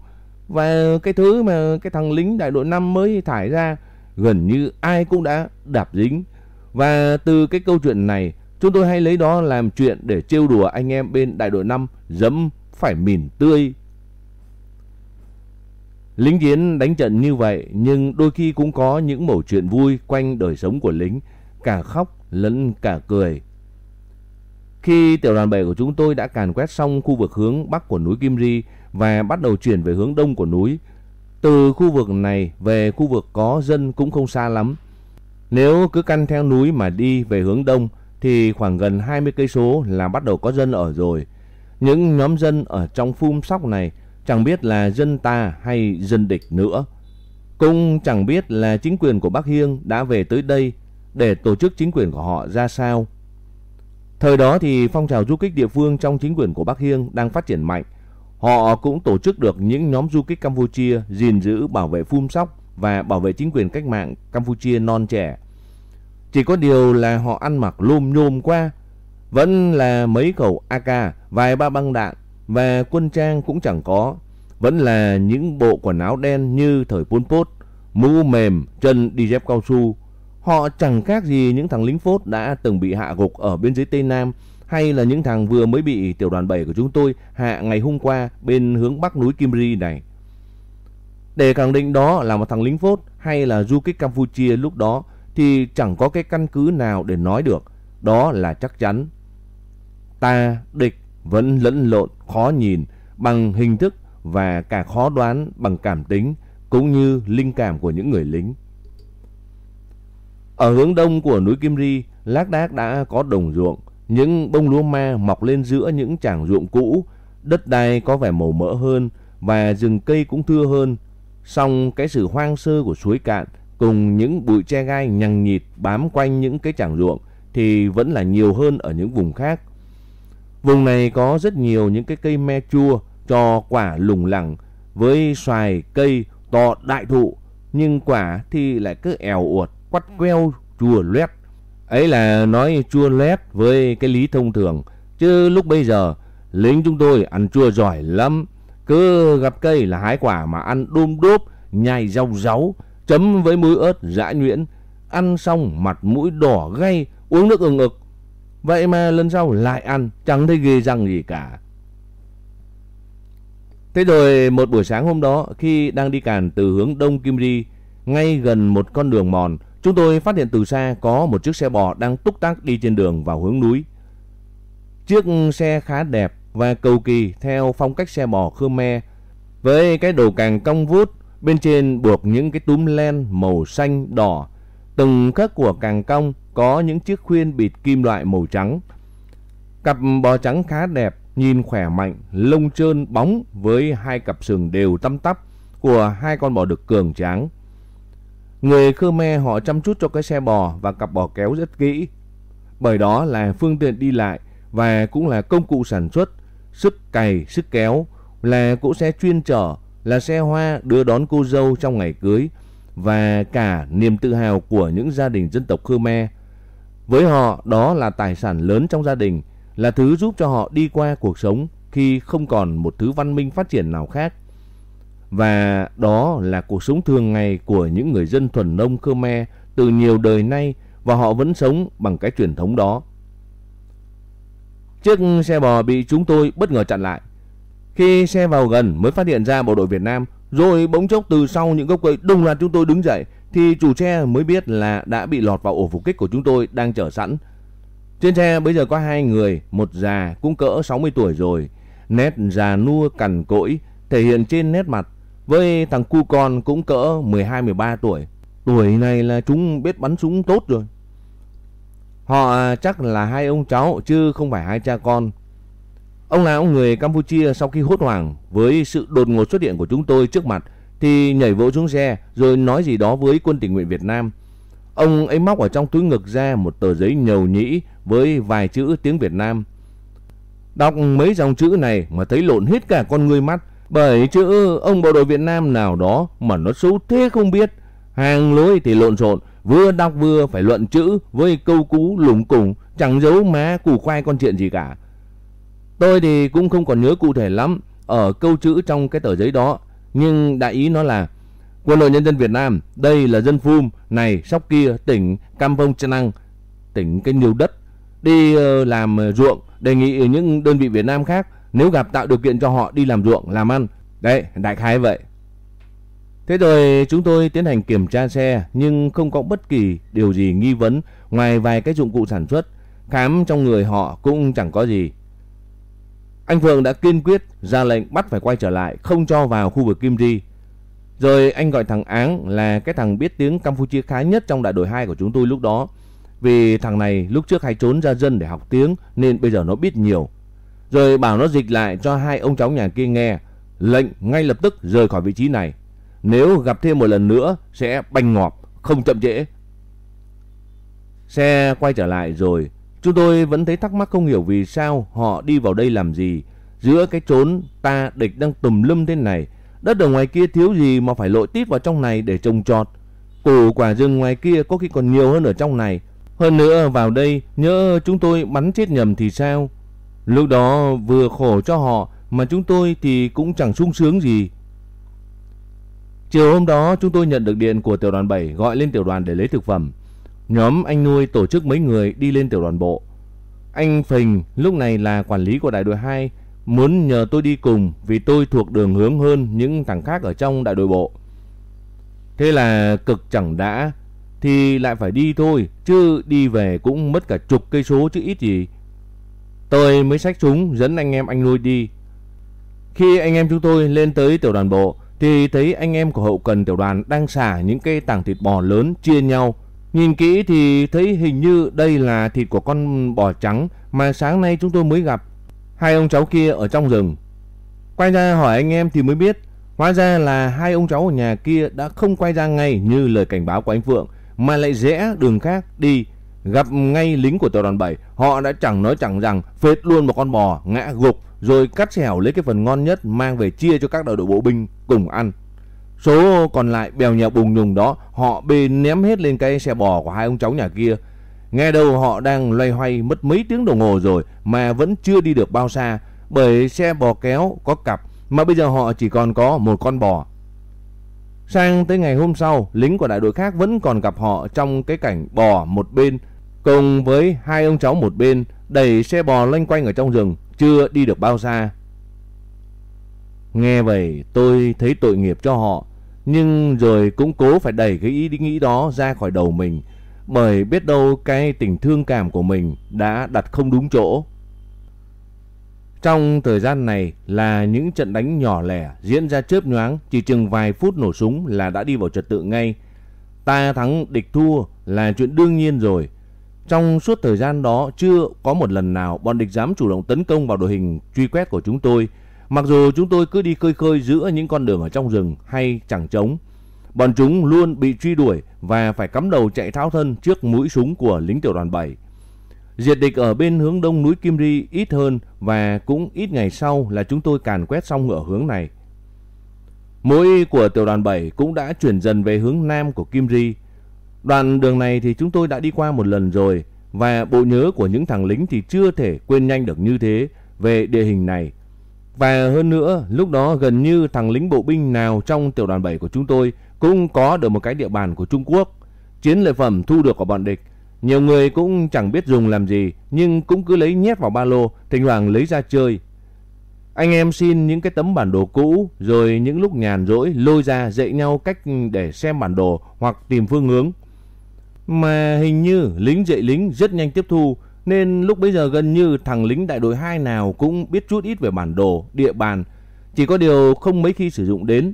Và cái thứ mà cái thằng lính đại đội 5 mới thải ra, gần như ai cũng đã đạp dính. Và từ cái câu chuyện này, chúng tôi hay lấy đó làm chuyện để trêu đùa anh em bên đại đội 5 dẫm phải mìn tươi. Lính chiến đánh trận như vậy nhưng đôi khi cũng có những mẩu chuyện vui quanh đời sống của lính, cả khóc lẫn cả cười. Khi tiểu đoàn 7 của chúng tôi đã càn quét xong khu vực hướng bắc của núi Kim Ri và bắt đầu chuyển về hướng đông của núi, từ khu vực này về khu vực có dân cũng không xa lắm. Nếu cứ căn theo núi mà đi về hướng đông thì khoảng gần 20 cây số là bắt đầu có dân ở rồi. Những nhóm dân ở trong phum sóc này chẳng biết là dân ta hay dân địch nữa. Cũng chẳng biết là chính quyền của Bắc Hiêng đã về tới đây để tổ chức chính quyền của họ ra sao. Thời đó thì phong trào du kích địa phương trong chính quyền của Bắc Hiêng đang phát triển mạnh. Họ cũng tổ chức được những nhóm du kích Campuchia gìn giữ bảo vệ phun sóc và bảo vệ chính quyền cách mạng Campuchia non trẻ. Chỉ có điều là họ ăn mặc lôm nhôm qua, vẫn là mấy khẩu AK, vài ba băng đạn và quân trang cũng chẳng có. Vẫn là những bộ quần áo đen như thời Pol Pot, mũ mềm, chân đi dép cao su, Họ chẳng khác gì những thằng lính phốt đã từng bị hạ gục ở biên giới Tây Nam hay là những thằng vừa mới bị tiểu đoàn 7 của chúng tôi hạ ngày hôm qua bên hướng bắc núi Kim Ri này. Để khẳng định đó là một thằng lính phốt hay là du kích Campuchia lúc đó thì chẳng có cái căn cứ nào để nói được. Đó là chắc chắn. Ta, địch vẫn lẫn lộn, khó nhìn bằng hình thức và cả khó đoán bằng cảm tính cũng như linh cảm của những người lính. Ở hướng đông của núi Kim Ri, lác đác đã có đồng ruộng, những bông lúa ma mọc lên giữa những tràng ruộng cũ, đất đai có vẻ màu mỡ hơn và rừng cây cũng thưa hơn. Song cái sự hoang sơ của suối cạn cùng những bụi tre gai nhằng nhịt bám quanh những cái tràng ruộng thì vẫn là nhiều hơn ở những vùng khác. Vùng này có rất nhiều những cái cây me chua cho quả lủng lẳng với xoài cây to đại thụ nhưng quả thì lại cứ èo uột quắt queo chua loét. Ấy là nói chua loét với cái lý thông thường. Chứ lúc bây giờ lính chúng tôi ăn chua giỏi lắm. Cứ gặp cây là hái quả mà ăn đôm đốp, nhai rau ráu, chấm với muối ớt dã nhuyễn. ăn xong mặt mũi đỏ gay, uống nước ừng ực. Vậy mà lần sau lại ăn, chẳng thấy ghê răng gì cả. Thế rồi một buổi sáng hôm đó, khi đang đi càn từ hướng Đông Kim Ri, ngay gần một con đường mòn, chúng tôi phát hiện từ xa có một chiếc xe bò đang túc tắc đi trên đường vào hướng núi. Chiếc xe khá đẹp và cầu kỳ theo phong cách xe bò Khmer, với cái đầu càng cong vút, bên trên buộc những cái túm len màu xanh đỏ. Từng khớp của càng cong có những chiếc khuyên bịt kim loại màu trắng. Cặp bò trắng khá đẹp, nhìn khỏe mạnh, lông trơn bóng với hai cặp sừng đều tăm tắp của hai con bò đực cường tráng. Người Khmer họ chăm chút cho cái xe bò và cặp bò kéo rất kỹ. Bởi đó là phương tiện đi lại và cũng là công cụ sản xuất, sức cày, sức kéo, là cỗ xe chuyên chở, là xe hoa đưa đón cô dâu trong ngày cưới và cả niềm tự hào của những gia đình dân tộc Khmer. Với họ, đó là tài sản lớn trong gia đình, là thứ giúp cho họ đi qua cuộc sống khi không còn một thứ văn minh phát triển nào khác. Và đó là cuộc sống thường ngày của những người dân thuần nông Khmer từ nhiều đời nay và họ vẫn sống bằng cái truyền thống đó. Chiếc xe bò bị chúng tôi bất ngờ chặn lại. Khi xe vào gần mới phát hiện ra bộ đội Việt Nam, rồi bỗng chốc từ sau những gốc cây đồng loạt chúng tôi đứng dậy, thì chủ xe mới biết là đã bị lọt vào ổ phục kích của chúng tôi đang chờ sẵn. Trên xe bây giờ có hai người, một già cũng cỡ 60 tuổi rồi, nét già nua cằn cỗi thể hiện trên nét mặt, với thằng cu con cũng cỡ 12-13 tuổi. Tuổi này là chúng biết bắn súng tốt rồi. Họ chắc là hai ông cháu chứ không phải hai cha con. Ông là ông người Campuchia sau khi hốt hoảng với sự đột ngột xuất hiện của chúng tôi trước mặt thì nhảy vỗ xuống xe rồi nói gì đó với quân tình nguyện Việt Nam. Ông ấy móc ở trong túi ngực ra một tờ giấy nhầu nhĩ với vài chữ tiếng Việt Nam. Đọc mấy dòng chữ này mà thấy lộn hết cả con người mắt bởi chữ ông bộ đội Việt Nam nào đó mà nó xấu thế không biết. Hàng lối thì lộn xộn, vừa đọc vừa phải luận chữ với câu cú lủng củng, chẳng giấu má củ khoai con chuyện gì cả. Tôi thì cũng không còn nhớ cụ thể lắm ở câu chữ trong cái tờ giấy đó, nhưng đại ý nó là Quân đội Nhân dân Việt Nam, đây là dân Phum, này, Sóc Kia, tỉnh Campong Chanang, tỉnh cái nhiều đất, đi ờ, làm ruộng, đề nghị những đơn vị Việt Nam khác nếu gặp tạo điều kiện cho họ đi làm ruộng, làm ăn. Đấy, đại khái vậy. Thế rồi chúng tôi tiến hành kiểm tra xe nhưng không có bất kỳ điều gì nghi vấn ngoài vài cái dụng cụ sản xuất. Khám trong người họ cũng chẳng có gì. Anh Phượng đã kiên quyết ra lệnh bắt phải quay trở lại, không cho vào khu vực Kim Ri. Rồi anh gọi thằng Áng là cái thằng biết tiếng Campuchia khá nhất trong đại đội 2 của chúng tôi lúc đó. Vì thằng này lúc trước hay trốn ra dân để học tiếng nên bây giờ nó biết nhiều. Rồi bảo nó dịch lại cho hai ông cháu nhà kia nghe, lệnh ngay lập tức rời khỏi vị trí này. Nếu gặp thêm một lần nữa sẽ banh ngọt, không chậm trễ. Xe quay trở lại rồi, chúng tôi vẫn thấy thắc mắc không hiểu vì sao họ đi vào đây làm gì. Giữa cái trốn ta địch đang tùm lum thế này, đất ở ngoài kia thiếu gì mà phải lội tít vào trong này để trồng trọt. Củ quả rừng ngoài kia có khi còn nhiều hơn ở trong này. Hơn nữa vào đây nhớ chúng tôi bắn chết nhầm thì sao? Lúc đó vừa khổ cho họ mà chúng tôi thì cũng chẳng sung sướng gì. Chiều hôm đó chúng tôi nhận được điện của tiểu đoàn 7 gọi lên tiểu đoàn để lấy thực phẩm. Nhóm anh nuôi tổ chức mấy người đi lên tiểu đoàn bộ. Anh Phình lúc này là quản lý của đại đội 2 muốn nhờ tôi đi cùng vì tôi thuộc đường hướng hơn những thằng khác ở trong đại đội bộ. Thế là cực chẳng đã, thì lại phải đi thôi, chứ đi về cũng mất cả chục cây số chứ ít gì. Tôi mới xách súng dẫn anh em anh nuôi đi. Khi anh em chúng tôi lên tới tiểu đoàn bộ, thì thấy anh em của hậu cần tiểu đoàn đang xả những cây tảng thịt bò lớn chia nhau. Nhìn kỹ thì thấy hình như đây là thịt của con bò trắng mà sáng nay chúng tôi mới gặp. Hai ông cháu kia ở trong rừng. Quay ra hỏi anh em thì mới biết, hóa ra là hai ông cháu ở nhà kia đã không quay ra ngay như lời cảnh báo của anh Phượng mà lại rẽ đường khác đi. Gặp ngay lính của tiểu đoàn 7, họ đã chẳng nói chẳng rằng phết luôn một con bò ngã gục rồi cắt xẻo lấy cái phần ngon nhất mang về chia cho các đội bộ binh cùng ăn. Số còn lại bèo nhà bùng nhùng đó họ bê ném hết lên cái xe bò của hai ông cháu nhà kia. Nghe đâu họ đang loay hoay mất mấy tiếng đồng hồ rồi mà vẫn chưa đi được bao xa bởi xe bò kéo có cặp mà bây giờ họ chỉ còn có một con bò. Sang tới ngày hôm sau, lính của đại đội khác vẫn còn gặp họ trong cái cảnh bò một bên, cùng với hai ông cháu một bên, đẩy xe bò loanh quanh ở trong rừng, chưa đi được bao xa. Nghe vậy tôi thấy tội nghiệp cho họ, nhưng rồi cũng cố phải đẩy cái ý nghĩ đó ra khỏi đầu mình, bởi biết đâu cái tình thương cảm của mình đã đặt không đúng chỗ. Trong thời gian này là những trận đánh nhỏ lẻ diễn ra chớp nhoáng, chỉ chừng vài phút nổ súng là đã đi vào trật tự ngay. Ta thắng địch thua là chuyện đương nhiên rồi. Trong suốt thời gian đó chưa có một lần nào bọn địch dám chủ động tấn công vào đội hình truy quét của chúng tôi. Mặc dù chúng tôi cứ đi khơi khơi giữa những con đường ở trong rừng hay chẳng trống. Bọn chúng luôn bị truy đuổi và phải cắm đầu chạy tháo thân trước mũi súng của lính tiểu đoàn 7. Diệt địch ở bên hướng đông núi Kim Ri ít hơn và cũng ít ngày sau là chúng tôi càn quét xong ở hướng này. Mũi của tiểu đoàn 7 cũng đã chuyển dần về hướng nam của Kim Ri. Đoạn đường này thì chúng tôi đã đi qua một lần rồi và bộ nhớ của những thằng lính thì chưa thể quên nhanh được như thế về địa hình này. Và hơn nữa, lúc đó gần như thằng lính bộ binh nào trong tiểu đoàn 7 của chúng tôi cũng có được một cái địa bàn của Trung Quốc. Chiến lợi phẩm thu được của bọn địch nhiều người cũng chẳng biết dùng làm gì nhưng cũng cứ lấy nhét vào ba lô, thỉnh thoảng lấy ra chơi. Anh em xin những cái tấm bản đồ cũ rồi những lúc nhàn rỗi lôi ra dạy nhau cách để xem bản đồ hoặc tìm phương hướng. Mà hình như lính dạy lính rất nhanh tiếp thu nên lúc bây giờ gần như thằng lính đại đội 2 nào cũng biết chút ít về bản đồ, địa bàn. Chỉ có điều không mấy khi sử dụng đến.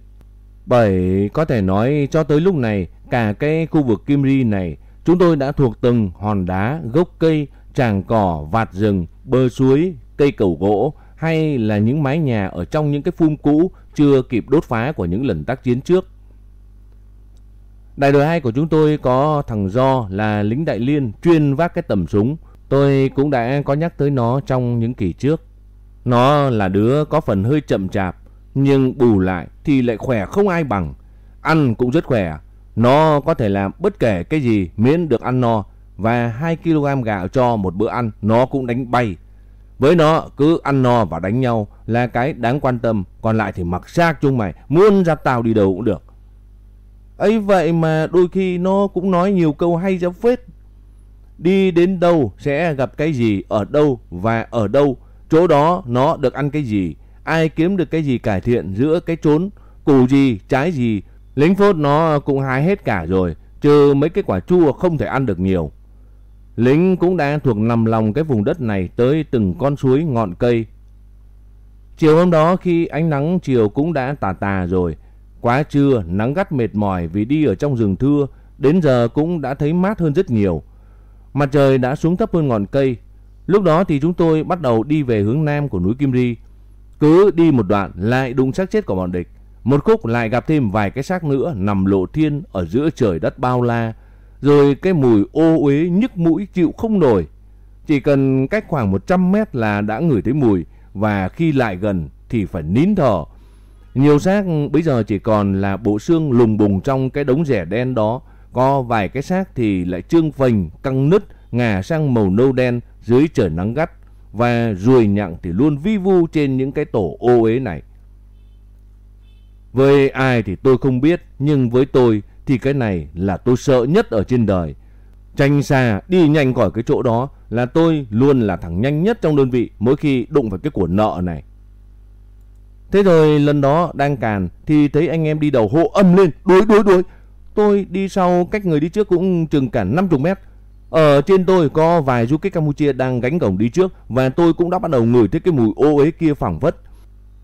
Bởi có thể nói cho tới lúc này cả cái khu vực Kim Ri này Chúng tôi đã thuộc từng hòn đá, gốc cây, tràng cỏ, vạt rừng, bờ suối, cây cầu gỗ hay là những mái nhà ở trong những cái phum cũ chưa kịp đốt phá của những lần tác chiến trước. Đại đội 2 của chúng tôi có thằng Do là lính đại liên chuyên vác cái tầm súng. Tôi cũng đã có nhắc tới nó trong những kỳ trước. Nó là đứa có phần hơi chậm chạp, nhưng bù lại thì lại khỏe không ai bằng. Ăn cũng rất khỏe, nó có thể làm bất kể cái gì miễn được ăn no và 2 kg gạo cho một bữa ăn nó cũng đánh bay. Với nó cứ ăn no và đánh nhau là cái đáng quan tâm, còn lại thì mặc xác chung mày, muốn ra tàu đi đâu cũng được. ấy vậy mà đôi khi nó cũng nói nhiều câu hay ra phết. Đi đến đâu sẽ gặp cái gì, ở đâu và ở đâu, chỗ đó nó được ăn cái gì, ai kiếm được cái gì cải thiện giữa cái trốn, củ gì, trái gì, Lính phốt nó cũng hái hết cả rồi, trừ mấy cái quả chua không thể ăn được nhiều. Lính cũng đã thuộc nằm lòng cái vùng đất này tới từng con suối ngọn cây. Chiều hôm đó khi ánh nắng chiều cũng đã tà tà rồi, quá trưa nắng gắt mệt mỏi vì đi ở trong rừng thưa, đến giờ cũng đã thấy mát hơn rất nhiều. Mặt trời đã xuống thấp hơn ngọn cây. Lúc đó thì chúng tôi bắt đầu đi về hướng nam của núi Kim Ri. Cứ đi một đoạn lại đụng xác chết của bọn địch. Một khúc lại gặp thêm vài cái xác nữa nằm lộ thiên ở giữa trời đất bao la. Rồi cái mùi ô uế nhức mũi chịu không nổi. Chỉ cần cách khoảng 100 mét là đã ngửi thấy mùi, và khi lại gần thì phải nín thở. Nhiều xác bây giờ chỉ còn là bộ xương lùng bùng trong cái đống rẻ đen đó. Có vài cái xác thì lại trương phình, căng nứt, ngả sang màu nâu đen dưới trời nắng gắt. Và ruồi nhặng thì luôn vi vu trên những cái tổ ô uế này. Với ai thì tôi không biết, nhưng với tôi thì cái này là tôi sợ nhất ở trên đời. Tranh xa, đi nhanh khỏi cái chỗ đó là tôi luôn là thằng nhanh nhất trong đơn vị mỗi khi đụng vào cái của nợ này. Thế rồi lần đó đang càn thì thấy anh em đi đầu hộ âm lên, đuối đuối đuối Tôi đi sau cách người đi trước cũng chừng cả 50 mét. Ở trên tôi có vài du kích Campuchia đang gánh cổng đi trước và tôi cũng đã bắt đầu ngửi thấy cái mùi ô uế kia phẳng vất.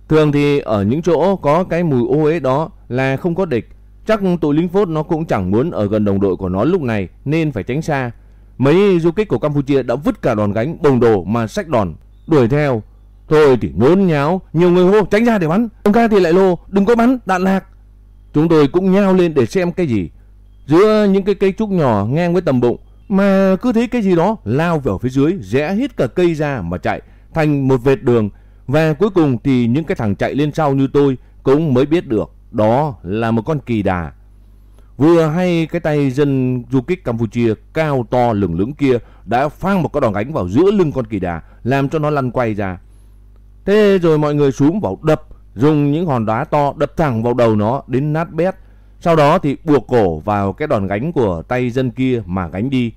Thường thì ở những chỗ có cái mùi ô uế đó là không có địch. Chắc tụi lính phốt nó cũng chẳng muốn ở gần đồng đội của nó lúc này nên phải tránh xa. Mấy du kích của Campuchia đã vứt cả đòn gánh bồng đồ mà sách đòn, đuổi theo. Thôi thì nhốn nháo, nhiều người hô tránh ra để bắn. Ông ca thì lại lô, đừng có bắn, đạn lạc. Chúng tôi cũng nhao lên để xem cái gì. Giữa những cái cây trúc nhỏ ngang với tầm bụng mà cứ thấy cái gì đó lao vào phía dưới, rẽ hết cả cây ra mà chạy thành một vệt đường và cuối cùng thì những cái thằng chạy lên sau như tôi cũng mới biết được đó là một con kỳ đà. Vừa hay cái tay dân du kích Campuchia cao to lửng lững kia đã phang một cái đòn gánh vào giữa lưng con kỳ đà làm cho nó lăn quay ra. Thế rồi mọi người xuống vào đập dùng những hòn đá to đập thẳng vào đầu nó đến nát bét. Sau đó thì buộc cổ vào cái đòn gánh của tay dân kia mà gánh đi.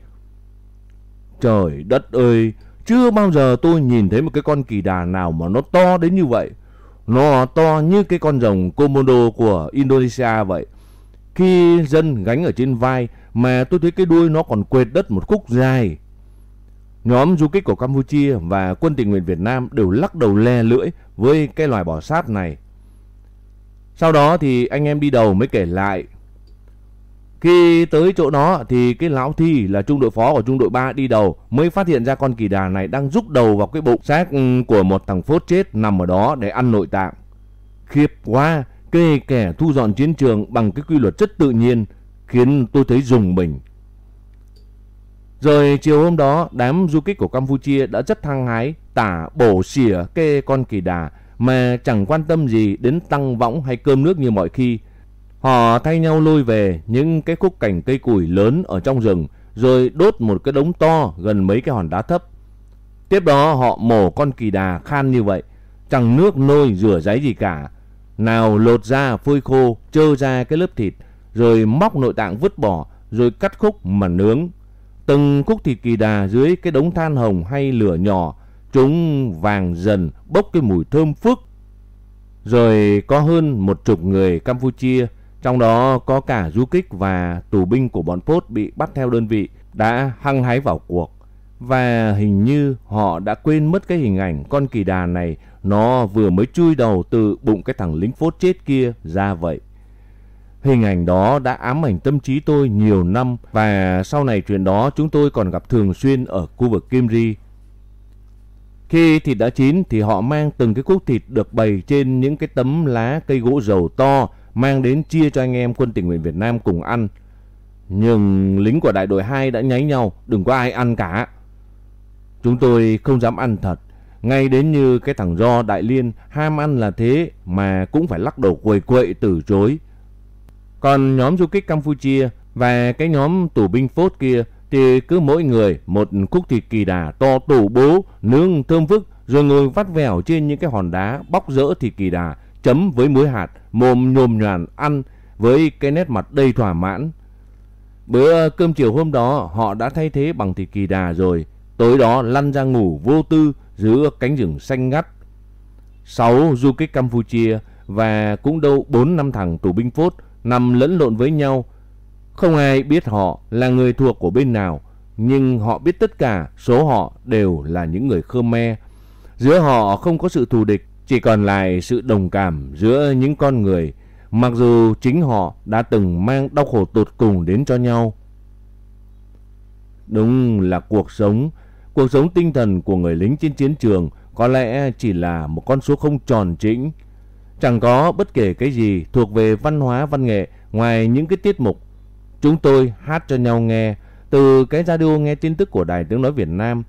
Trời đất ơi, chưa bao giờ tôi nhìn thấy một cái con kỳ đà nào mà nó to đến như vậy. Nó to như cái con rồng Komodo của Indonesia vậy. Khi dân gánh ở trên vai mà tôi thấy cái đuôi nó còn quệt đất một khúc dài. Nhóm du kích của Campuchia và quân tình nguyện Việt Nam đều lắc đầu le lưỡi với cái loài bò sát này. Sau đó thì anh em đi đầu mới kể lại. Khi tới chỗ đó thì cái lão thi là trung đội phó của trung đội 3 đi đầu mới phát hiện ra con kỳ đà này đang rúc đầu vào cái bụng xác ừ, của một thằng phốt chết nằm ở đó để ăn nội tạng. Khiếp quá, kê kẻ thu dọn chiến trường bằng cái quy luật rất tự nhiên khiến tôi thấy rùng mình. Rồi chiều hôm đó, đám du kích của Campuchia đã rất thăng hái tả bổ xỉa kê con kỳ đà mà chẳng quan tâm gì đến tăng võng hay cơm nước như mọi khi. Họ thay nhau lôi về những cái khúc cành cây củi lớn ở trong rừng rồi đốt một cái đống to gần mấy cái hòn đá thấp. Tiếp đó họ mổ con kỳ đà khan như vậy, chẳng nước nôi rửa giấy gì cả. Nào lột ra phơi khô, trơ ra cái lớp thịt, rồi móc nội tạng vứt bỏ, rồi cắt khúc mà nướng. Từng khúc thịt kỳ đà dưới cái đống than hồng hay lửa nhỏ, chúng vàng dần bốc cái mùi thơm phức. Rồi có hơn một chục người Campuchia, trong đó có cả du kích và tù binh của bọn Pốt bị bắt theo đơn vị, đã hăng hái vào cuộc. Và hình như họ đã quên mất cái hình ảnh con kỳ đà này nó vừa mới chui đầu từ bụng cái thằng lính phốt chết kia ra vậy. Hình ảnh đó đã ám ảnh tâm trí tôi nhiều năm và sau này chuyện đó chúng tôi còn gặp thường xuyên ở khu vực Kim Ri. Khi thịt đã chín thì họ mang từng cái cúc thịt được bày trên những cái tấm lá cây gỗ dầu to mang đến chia cho anh em quân tình nguyện Việt Nam cùng ăn. Nhưng lính của đại đội 2 đã nháy nhau, đừng có ai ăn cả. Chúng tôi không dám ăn thật, ngay đến như cái thằng Do Đại Liên ham ăn là thế mà cũng phải lắc đầu quầy quậy từ chối. Còn nhóm du kích Campuchia và cái nhóm tù binh phốt kia thì cứ mỗi người một khúc thịt kỳ đà to tủ bố, nướng thơm phức rồi ngồi vắt vẻo trên những cái hòn đá bóc rỡ thịt kỳ đà chấm với muối hạt, mồm nhồm nhoàn ăn với cái nét mặt đầy thỏa mãn. Bữa cơm chiều hôm đó họ đã thay thế bằng thịt kỳ đà rồi, tối đó lăn ra ngủ vô tư giữa cánh rừng xanh ngắt. Sáu du kích Campuchia và cũng đâu bốn năm thằng tù binh phốt nằm lẫn lộn với nhau. Không ai biết họ là người thuộc của bên nào, nhưng họ biết tất cả số họ đều là những người Khmer. Giữa họ không có sự thù địch, chỉ còn lại sự đồng cảm giữa những con người, mặc dù chính họ đã từng mang đau khổ tột cùng đến cho nhau. Đúng là cuộc sống, cuộc sống tinh thần của người lính trên chiến trường có lẽ chỉ là một con số không tròn chỉnh. Chẳng có bất kể cái gì thuộc về văn hóa, văn nghệ, ngoài những cái tiết mục. Chúng tôi hát cho nhau nghe, từ cái radio nghe tin tức của Đài Tiếng Nói Việt Nam,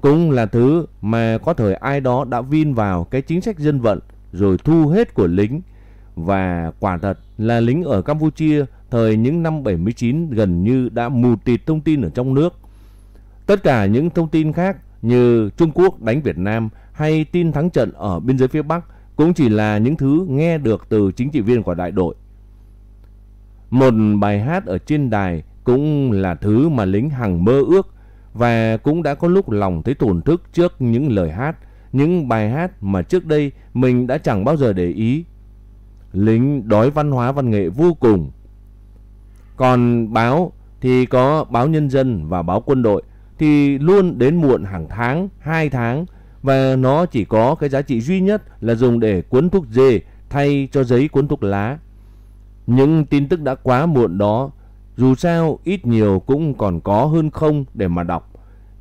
cũng là thứ mà có thời ai đó đã vin vào cái chính sách dân vận, rồi thu hết của lính. Và quả thật là lính ở Campuchia thời những năm 79 gần như đã mù tịt thông tin ở trong nước. Tất cả những thông tin khác như Trung Quốc đánh Việt Nam hay tin thắng trận ở biên giới phía Bắc cũng chỉ là những thứ nghe được từ chính trị viên của đại đội. Một bài hát ở trên đài cũng là thứ mà lính hằng mơ ước và cũng đã có lúc lòng thấy tổn thức trước những lời hát, những bài hát mà trước đây mình đã chẳng bao giờ để ý. Lính đói văn hóa văn nghệ vô cùng. Còn báo thì có báo nhân dân và báo quân đội thì luôn đến muộn hàng tháng, hai tháng và nó chỉ có cái giá trị duy nhất là dùng để cuốn thuốc dê thay cho giấy cuốn thuốc lá. Những tin tức đã quá muộn đó, dù sao ít nhiều cũng còn có hơn không để mà đọc.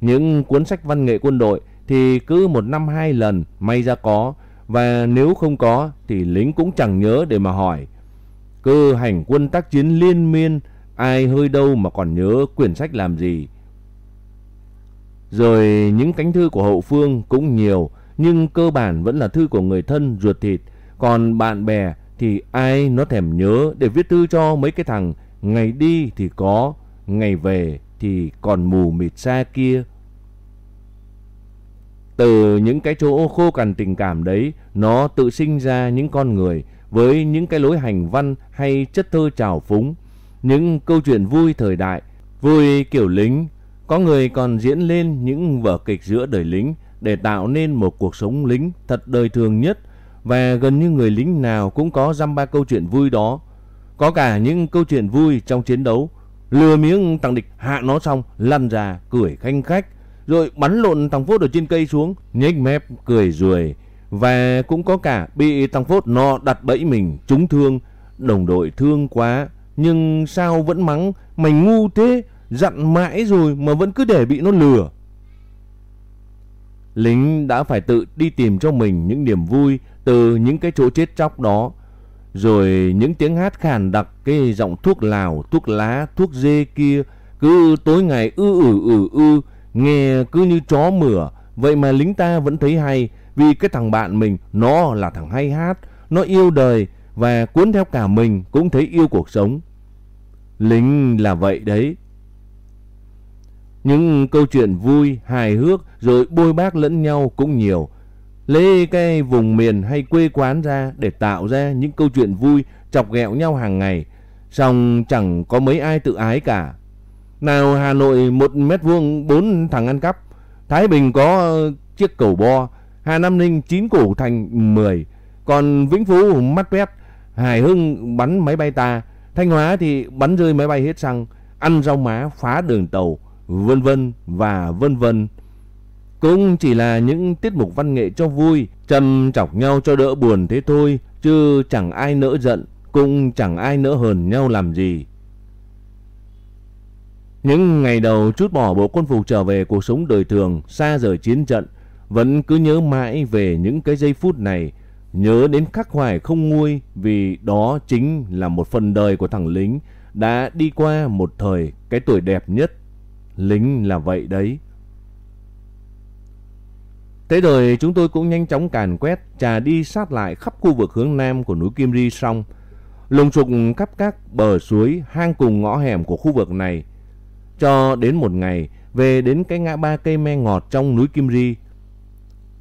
Những cuốn sách văn nghệ quân đội thì cứ một năm hai lần may ra có và nếu không có thì lính cũng chẳng nhớ để mà hỏi. Cơ hành quân tác chiến liên miên, ai hơi đâu mà còn nhớ quyển sách làm gì. Rồi những cánh thư của hậu phương cũng nhiều, nhưng cơ bản vẫn là thư của người thân ruột thịt. Còn bạn bè thì ai nó thèm nhớ để viết thư cho mấy cái thằng ngày đi thì có, ngày về thì còn mù mịt xa kia. Từ những cái chỗ khô cằn tình cảm đấy, nó tự sinh ra những con người với những cái lối hành văn hay chất thơ trào phúng, những câu chuyện vui thời đại, vui kiểu lính. Có người còn diễn lên những vở kịch giữa đời lính để tạo nên một cuộc sống lính thật đời thường nhất. Và gần như người lính nào cũng có dăm ba câu chuyện vui đó. Có cả những câu chuyện vui trong chiến đấu, lừa miếng thằng địch hạ nó xong lăn ra cười khanh khách, rồi bắn lộn thằng Phốt ở trên cây xuống, nhếch mép cười ruồi. Và cũng có cả bị thằng Phốt nó đặt bẫy mình trúng thương, đồng đội thương quá, nhưng sao vẫn mắng mày ngu thế, dặn mãi rồi mà vẫn cứ để bị nó lừa. Lính đã phải tự đi tìm cho mình những niềm vui từ những cái chỗ chết chóc đó. Rồi những tiếng hát khàn đặc cái giọng thuốc lào, thuốc lá, thuốc dê kia cứ tối ngày ư ử ử ư, nghe cứ như chó mửa. Vậy mà lính ta vẫn thấy hay vì cái thằng bạn mình nó là thằng hay hát, nó yêu đời và cuốn theo cả mình cũng thấy yêu cuộc sống. Lính là vậy đấy. Những câu chuyện vui, hài hước rồi bôi bác lẫn nhau cũng nhiều. Lấy cái vùng miền hay quê quán ra để tạo ra những câu chuyện vui chọc ghẹo nhau hàng ngày. Xong chẳng có mấy ai tự ái cả. Nào Hà Nội một mét vuông bốn thằng ăn cắp. Thái Bình có chiếc cầu bo. Hà Nam Ninh chín cổ thành 10. Còn Vĩnh Phú mắt pét. Hải Hưng bắn máy bay ta. Thanh Hóa thì bắn rơi máy bay hết xăng. Ăn rau má phá đường tàu vân vân và vân vân. Cũng chỉ là những tiết mục văn nghệ cho vui, châm chọc nhau cho đỡ buồn thế thôi, chứ chẳng ai nỡ giận, cũng chẳng ai nỡ hờn nhau làm gì. Những ngày đầu chút bỏ bộ quân phục trở về cuộc sống đời thường, xa rời chiến trận, vẫn cứ nhớ mãi về những cái giây phút này, nhớ đến khắc hoài không nguôi vì đó chính là một phần đời của thằng lính đã đi qua một thời cái tuổi đẹp nhất Lính là vậy đấy. Thế rồi chúng tôi cũng nhanh chóng càn quét, trà đi sát lại khắp khu vực hướng nam của núi Kim Ri xong. Lùng trục khắp các bờ suối, hang cùng ngõ hẻm của khu vực này. Cho đến một ngày, về đến cái ngã ba cây me ngọt trong núi Kim Ri.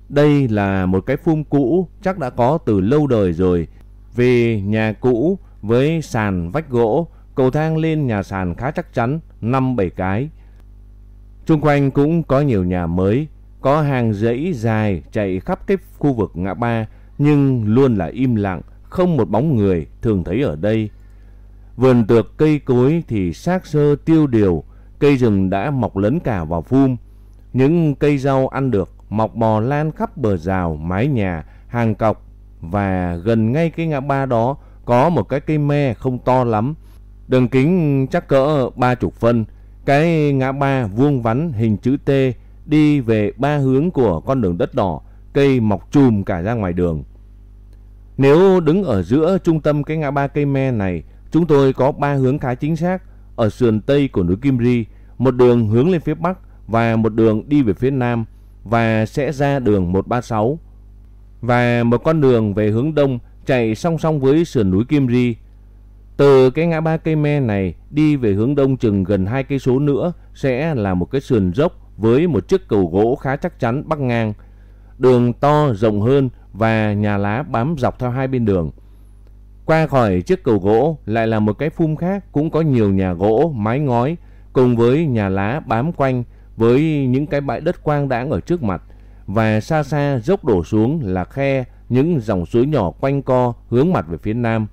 Đây là một cái phum cũ, chắc đã có từ lâu đời rồi. Vì nhà cũ với sàn vách gỗ, cầu thang lên nhà sàn khá chắc chắn, 5-7 cái. Trung quanh cũng có nhiều nhà mới, có hàng dãy dài chạy khắp cái khu vực ngã ba, nhưng luôn là im lặng, không một bóng người thường thấy ở đây. Vườn tược cây cối thì xác sơ tiêu điều, cây rừng đã mọc lấn cả vào phum. Những cây rau ăn được mọc bò lan khắp bờ rào, mái nhà, hàng cọc và gần ngay cái ngã ba đó có một cái cây me không to lắm, đường kính chắc cỡ ba chục phân, cái ngã ba vuông vắn hình chữ T đi về ba hướng của con đường đất đỏ, cây mọc chùm cả ra ngoài đường. Nếu đứng ở giữa trung tâm cái ngã ba cây me này, chúng tôi có ba hướng khá chính xác. Ở sườn tây của núi Kim Ri, một đường hướng lên phía bắc và một đường đi về phía nam và sẽ ra đường 136. Và một con đường về hướng đông chạy song song với sườn núi Kim Ri từ cái ngã ba cây me này đi về hướng đông chừng gần hai cây số nữa sẽ là một cái sườn dốc với một chiếc cầu gỗ khá chắc chắn bắc ngang. Đường to rộng hơn và nhà lá bám dọc theo hai bên đường. Qua khỏi chiếc cầu gỗ lại là một cái phum khác cũng có nhiều nhà gỗ, mái ngói cùng với nhà lá bám quanh với những cái bãi đất quang đãng ở trước mặt và xa xa dốc đổ xuống là khe những dòng suối nhỏ quanh co hướng mặt về phía nam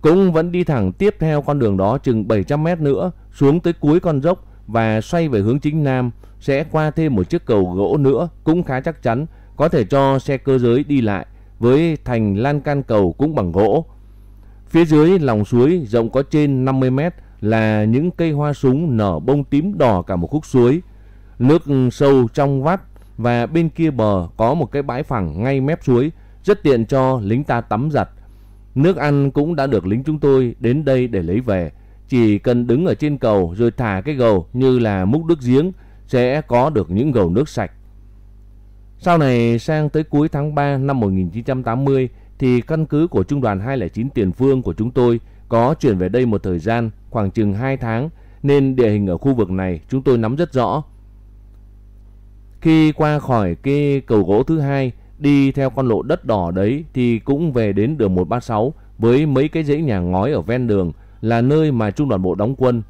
cũng vẫn đi thẳng tiếp theo con đường đó chừng 700 mét nữa, xuống tới cuối con dốc và xoay về hướng chính nam sẽ qua thêm một chiếc cầu gỗ nữa cũng khá chắc chắn, có thể cho xe cơ giới đi lại với thành lan can cầu cũng bằng gỗ. Phía dưới lòng suối rộng có trên 50 mét là những cây hoa súng nở bông tím đỏ cả một khúc suối. Nước sâu trong vắt và bên kia bờ có một cái bãi phẳng ngay mép suối, rất tiện cho lính ta tắm giặt Nước ăn cũng đã được lính chúng tôi đến đây để lấy về. Chỉ cần đứng ở trên cầu rồi thả cái gầu như là múc nước giếng sẽ có được những gầu nước sạch. Sau này, sang tới cuối tháng 3 năm 1980 thì căn cứ của Trung đoàn 209 Tiền Phương của chúng tôi có chuyển về đây một thời gian, khoảng chừng 2 tháng, nên địa hình ở khu vực này chúng tôi nắm rất rõ. Khi qua khỏi cái cầu gỗ thứ hai đi theo con lộ đất đỏ đấy thì cũng về đến đường 136 với mấy cái dãy nhà ngói ở ven đường là nơi mà trung đoàn bộ đóng quân.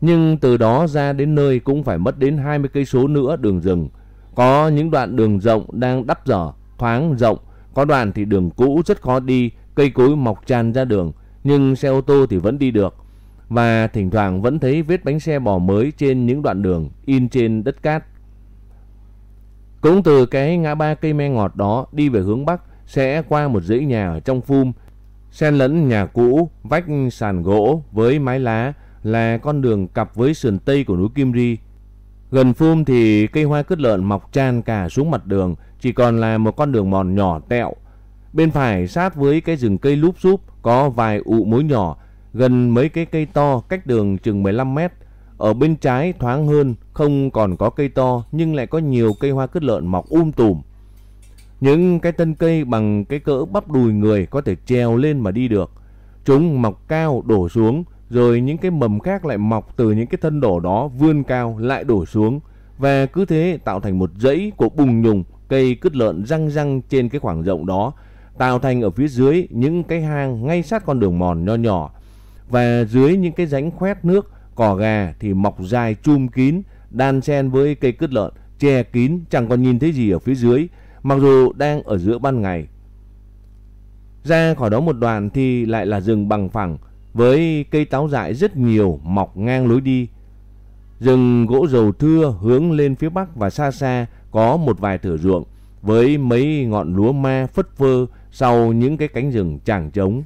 Nhưng từ đó ra đến nơi cũng phải mất đến 20 cây số nữa đường rừng. Có những đoạn đường rộng đang đắp dở, thoáng rộng, có đoạn thì đường cũ rất khó đi, cây cối mọc tràn ra đường, nhưng xe ô tô thì vẫn đi được. Và thỉnh thoảng vẫn thấy vết bánh xe bò mới trên những đoạn đường in trên đất cát. Cũng từ cái ngã ba cây me ngọt đó đi về hướng Bắc sẽ qua một dãy nhà ở trong phum, xen lẫn nhà cũ, vách sàn gỗ với mái lá là con đường cặp với sườn tây của núi Kim Ri. Gần phum thì cây hoa cứt lợn mọc tràn cả xuống mặt đường, chỉ còn là một con đường mòn nhỏ tẹo. Bên phải sát với cái rừng cây lúp xúp có vài ụ mối nhỏ, gần mấy cái cây to cách đường chừng 15 mét. Ở bên trái thoáng hơn, không còn có cây to nhưng lại có nhiều cây hoa cứt lợn mọc um tùm. Những cái thân cây bằng cái cỡ bắp đùi người có thể trèo lên mà đi được. Chúng mọc cao đổ xuống, rồi những cái mầm khác lại mọc từ những cái thân đổ đó vươn cao lại đổ xuống. Và cứ thế tạo thành một dãy của bùng nhùng cây cứt lợn răng răng trên cái khoảng rộng đó, tạo thành ở phía dưới những cái hang ngay sát con đường mòn nho nhỏ. Và dưới những cái rãnh khoét nước, cỏ gà thì mọc dài chum kín, đan xen với cây cứt lợn, che kín chẳng còn nhìn thấy gì ở phía dưới, mặc dù đang ở giữa ban ngày. Ra khỏi đó một đoạn thì lại là rừng bằng phẳng với cây táo dại rất nhiều mọc ngang lối đi. Rừng gỗ dầu thưa hướng lên phía bắc và xa xa có một vài thửa ruộng với mấy ngọn lúa ma phất phơ sau những cái cánh rừng tràng trống.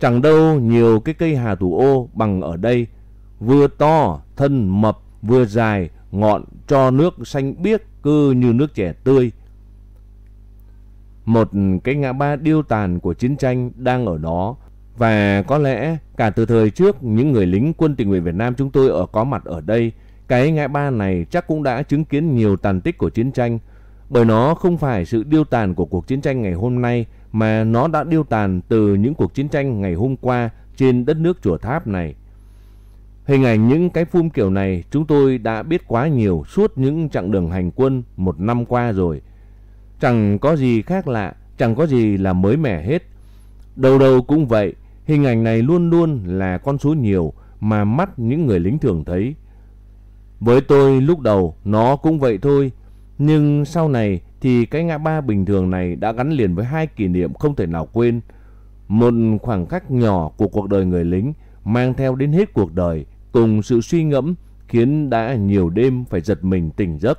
Chẳng đâu nhiều cái cây hà thủ ô bằng ở đây, vừa to, thân mập, vừa dài, ngọn cho nước xanh biếc cứ như nước trẻ tươi. Một cái ngã ba điêu tàn của chiến tranh đang ở đó và có lẽ cả từ thời trước những người lính quân tình nguyện Việt Nam chúng tôi ở có mặt ở đây, cái ngã ba này chắc cũng đã chứng kiến nhiều tàn tích của chiến tranh, bởi nó không phải sự điêu tàn của cuộc chiến tranh ngày hôm nay mà nó đã điêu tàn từ những cuộc chiến tranh ngày hôm qua trên đất nước chùa tháp này. Hình ảnh những cái phum kiểu này chúng tôi đã biết quá nhiều suốt những chặng đường hành quân một năm qua rồi. Chẳng có gì khác lạ, chẳng có gì là mới mẻ hết. Đầu đầu cũng vậy, hình ảnh này luôn luôn là con số nhiều mà mắt những người lính thường thấy. Với tôi lúc đầu nó cũng vậy thôi, nhưng sau này thì cái ngã ba bình thường này đã gắn liền với hai kỷ niệm không thể nào quên. Một khoảng khắc nhỏ của cuộc đời người lính mang theo đến hết cuộc đời cùng sự suy ngẫm khiến đã nhiều đêm phải giật mình tỉnh giấc.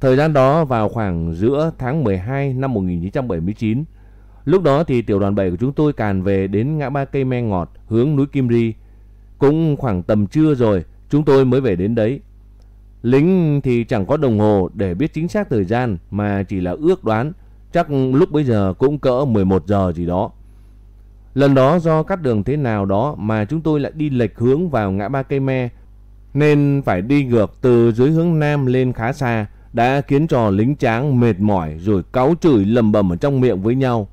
Thời gian đó vào khoảng giữa tháng 12 năm 1979, lúc đó thì tiểu đoàn 7 của chúng tôi càn về đến ngã ba cây me ngọt hướng núi Kim Ri. Cũng khoảng tầm trưa rồi, chúng tôi mới về đến đấy. Lính thì chẳng có đồng hồ để biết chính xác thời gian mà chỉ là ước đoán, chắc lúc bây giờ cũng cỡ 11 giờ gì đó. Lần đó do cắt đường thế nào đó mà chúng tôi lại đi lệch hướng vào ngã ba cây me, nên phải đi ngược từ dưới hướng nam lên khá xa, đã khiến cho lính tráng mệt mỏi rồi cáu chửi lầm bầm ở trong miệng với nhau.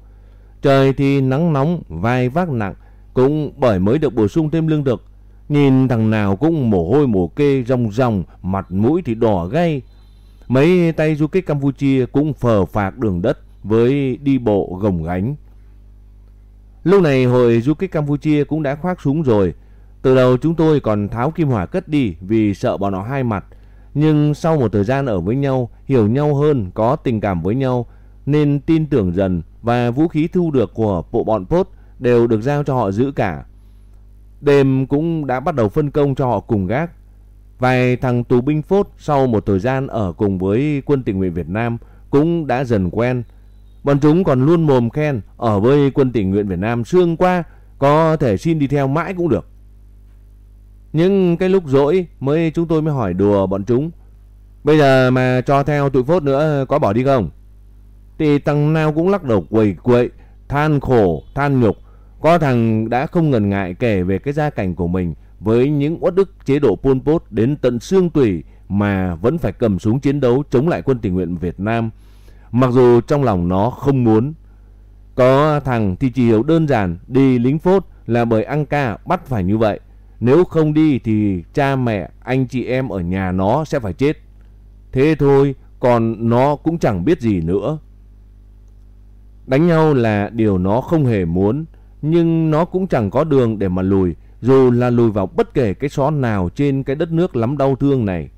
Trời thì nắng nóng, vai vác nặng, cũng bởi mới được bổ sung thêm lương thực. Nhìn thằng nào cũng mồ hôi mồ kê rong ròng mặt mũi thì đỏ gay. Mấy tay du kích Campuchia cũng phờ phạc đường đất với đi bộ gồng gánh. Lúc này hồi du kích Campuchia cũng đã khoác súng rồi. Từ đầu chúng tôi còn tháo kim hỏa cất đi vì sợ bọn nó hai mặt. Nhưng sau một thời gian ở với nhau, hiểu nhau hơn, có tình cảm với nhau, nên tin tưởng dần và vũ khí thu được của bộ bọn Pốt đều được giao cho họ giữ cả. Đêm cũng đã bắt đầu phân công cho họ cùng gác. Vài thằng tù binh Phốt sau một thời gian ở cùng với quân tình nguyện Việt Nam cũng đã dần quen. Bọn chúng còn luôn mồm khen ở với quân tình nguyện Việt Nam xương qua, có thể xin đi theo mãi cũng được. Nhưng cái lúc rỗi mới chúng tôi mới hỏi đùa bọn chúng. Bây giờ mà cho theo tụi phốt nữa có bỏ đi không? Thì thằng nào cũng lắc đầu quầy quậy, than khổ, than nhục. Có thằng đã không ngần ngại kể về cái gia cảnh của mình với những uất ức chế độ Pol Pot đến tận xương tủy mà vẫn phải cầm súng chiến đấu chống lại quân tình nguyện Việt Nam. Mặc dù trong lòng nó không muốn. Có thằng thì chỉ hiểu đơn giản đi lính phốt là bởi ăn ca bắt phải như vậy. Nếu không đi thì cha mẹ, anh chị em ở nhà nó sẽ phải chết. Thế thôi, còn nó cũng chẳng biết gì nữa. Đánh nhau là điều nó không hề muốn, nhưng nó cũng chẳng có đường để mà lùi, dù là lùi vào bất kể cái xó nào trên cái đất nước lắm đau thương này.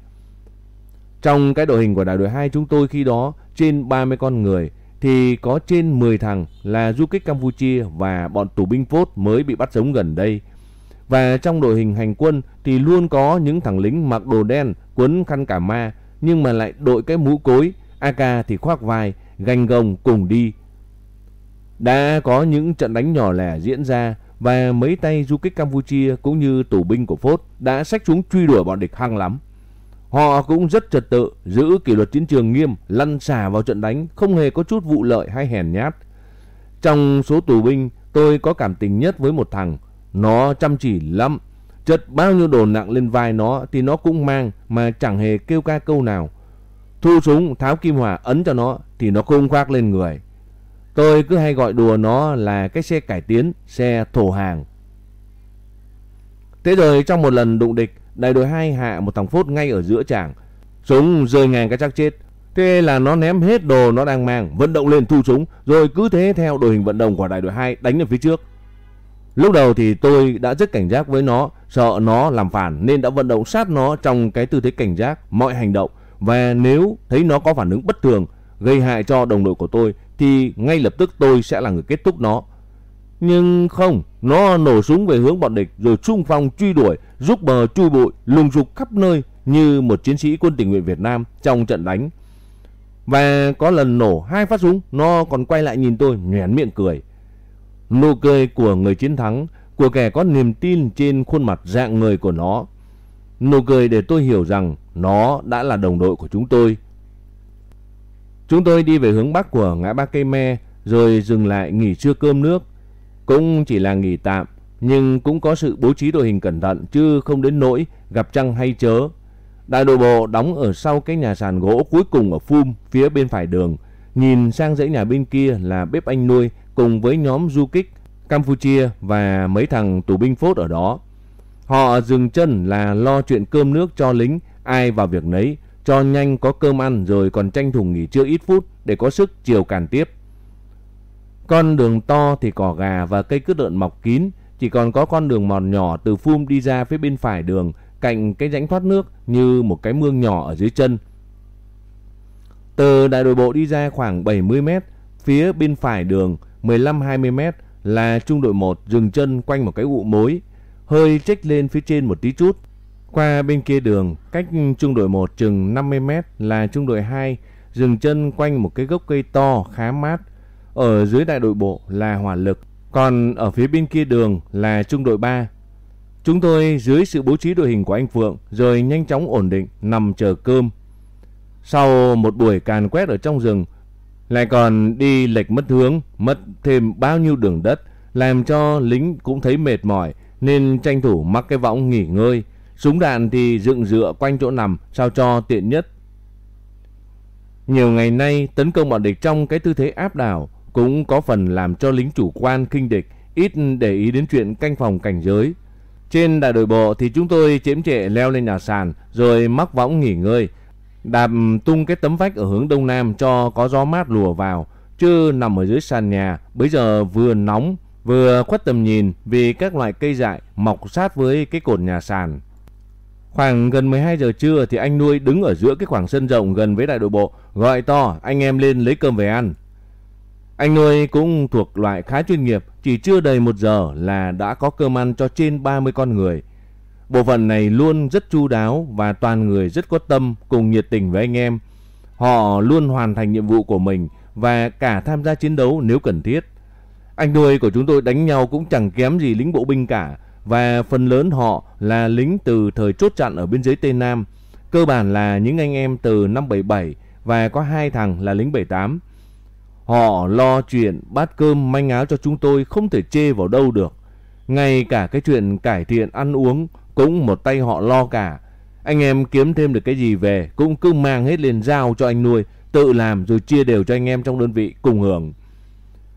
Trong cái đội hình của đại đội 2 chúng tôi khi đó trên 30 con người thì có trên 10 thằng là du kích Campuchia và bọn tù binh phốt mới bị bắt sống gần đây. Và trong đội hình hành quân thì luôn có những thằng lính mặc đồ đen quấn khăn cả ma nhưng mà lại đội cái mũ cối, AK thì khoác vai, ganh gồng cùng đi. Đã có những trận đánh nhỏ lẻ diễn ra và mấy tay du kích Campuchia cũng như tù binh của Phốt đã xách chúng truy đuổi bọn địch hăng lắm. Họ cũng rất trật tự, giữ kỷ luật chiến trường nghiêm, lăn xả vào trận đánh, không hề có chút vụ lợi hay hèn nhát. Trong số tù binh, tôi có cảm tình nhất với một thằng. Nó chăm chỉ lắm. Chật bao nhiêu đồ nặng lên vai nó thì nó cũng mang mà chẳng hề kêu ca câu nào. Thu súng, tháo kim hỏa ấn cho nó thì nó không khoác lên người. Tôi cứ hay gọi đùa nó là cái xe cải tiến, xe thổ hàng. Thế rồi trong một lần đụng địch, đại đội 2 hạ một thằng phốt ngay ở giữa trảng. Súng rơi ngang cái chắc chết. Thế là nó ném hết đồ nó đang mang, vận động lên thu súng, rồi cứ thế theo đội hình vận động của đại đội 2 đánh lên phía trước. Lúc đầu thì tôi đã rất cảnh giác với nó, sợ nó làm phản nên đã vận động sát nó trong cái tư thế cảnh giác mọi hành động. Và nếu thấy nó có phản ứng bất thường, gây hại cho đồng đội của tôi thì ngay lập tức tôi sẽ là người kết thúc nó. Nhưng không, nó nổ súng về hướng bọn địch rồi trung phong truy đuổi, giúp bờ chui bụi, lùng sục khắp nơi như một chiến sĩ quân tình nguyện Việt Nam trong trận đánh. Và có lần nổ hai phát súng, nó còn quay lại nhìn tôi nhoẻn miệng cười. Nụ cười của người chiến thắng, của kẻ có niềm tin trên khuôn mặt dạng người của nó. Nụ cười để tôi hiểu rằng nó đã là đồng đội của chúng tôi. Chúng tôi đi về hướng bắc của ngã ba cây me rồi dừng lại nghỉ trưa cơm nước. Cũng chỉ là nghỉ tạm nhưng cũng có sự bố trí đội hình cẩn thận chứ không đến nỗi gặp trăng hay chớ. Đại đội bộ đóng ở sau cái nhà sàn gỗ cuối cùng ở Phum phía bên phải đường. Nhìn sang dãy nhà bên kia là bếp anh nuôi cùng với nhóm du kích Campuchia và mấy thằng tù binh phốt ở đó. Họ dừng chân là lo chuyện cơm nước cho lính, ai vào việc nấy, cho nhanh có cơm ăn rồi còn tranh thủ nghỉ trưa ít phút để có sức chiều càn tiếp. Con đường to thì cỏ gà và cây cứt lợn mọc kín, chỉ còn có con đường mòn nhỏ từ phum đi ra phía bên phải đường, cạnh cái rãnh thoát nước như một cái mương nhỏ ở dưới chân. Từ đại đội bộ đi ra khoảng 70 mét, phía bên phải đường 15-20 mét là trung đội 1 dừng chân quanh một cái ụ mối, hơi trách lên phía trên một tí chút. Qua bên kia đường, cách trung đội 1 chừng 50 mét là trung đội 2 dừng chân quanh một cái gốc cây to khá mát. Ở dưới đại đội bộ là hỏa lực, còn ở phía bên kia đường là trung đội 3. Chúng tôi dưới sự bố trí đội hình của anh Phượng rồi nhanh chóng ổn định nằm chờ cơm. Sau một buổi càn quét ở trong rừng, lại còn đi lệch mất hướng, mất thêm bao nhiêu đường đất, làm cho lính cũng thấy mệt mỏi nên tranh thủ mắc cái võng nghỉ ngơi. Súng đạn thì dựng dựa quanh chỗ nằm sao cho tiện nhất. Nhiều ngày nay tấn công bọn địch trong cái tư thế áp đảo cũng có phần làm cho lính chủ quan kinh địch ít để ý đến chuyện canh phòng cảnh giới. Trên đại đội bộ thì chúng tôi chiếm trệ leo lên nhà sàn rồi mắc võng nghỉ ngơi, đạp tung cái tấm vách ở hướng đông nam cho có gió mát lùa vào, chứ nằm ở dưới sàn nhà bây giờ vừa nóng vừa khuất tầm nhìn vì các loại cây dại mọc sát với cái cột nhà sàn. Khoảng gần 12 giờ trưa thì anh nuôi đứng ở giữa cái khoảng sân rộng gần với đại đội bộ, gọi to anh em lên lấy cơm về ăn. Anh nuôi cũng thuộc loại khá chuyên nghiệp, chỉ chưa đầy một giờ là đã có cơm ăn cho trên 30 con người. Bộ phận này luôn rất chu đáo và toàn người rất có tâm cùng nhiệt tình với anh em. Họ luôn hoàn thành nhiệm vụ của mình và cả tham gia chiến đấu nếu cần thiết. Anh nuôi của chúng tôi đánh nhau cũng chẳng kém gì lính bộ binh cả và phần lớn họ là lính từ thời chốt chặn ở biên giới Tây Nam. Cơ bản là những anh em từ năm 77 và có hai thằng là lính 78. Họ lo chuyện bát cơm manh áo cho chúng tôi không thể chê vào đâu được. Ngay cả cái chuyện cải thiện ăn uống cũng một tay họ lo cả. Anh em kiếm thêm được cái gì về cũng cứ mang hết lên giao cho anh nuôi, tự làm rồi chia đều cho anh em trong đơn vị cùng hưởng.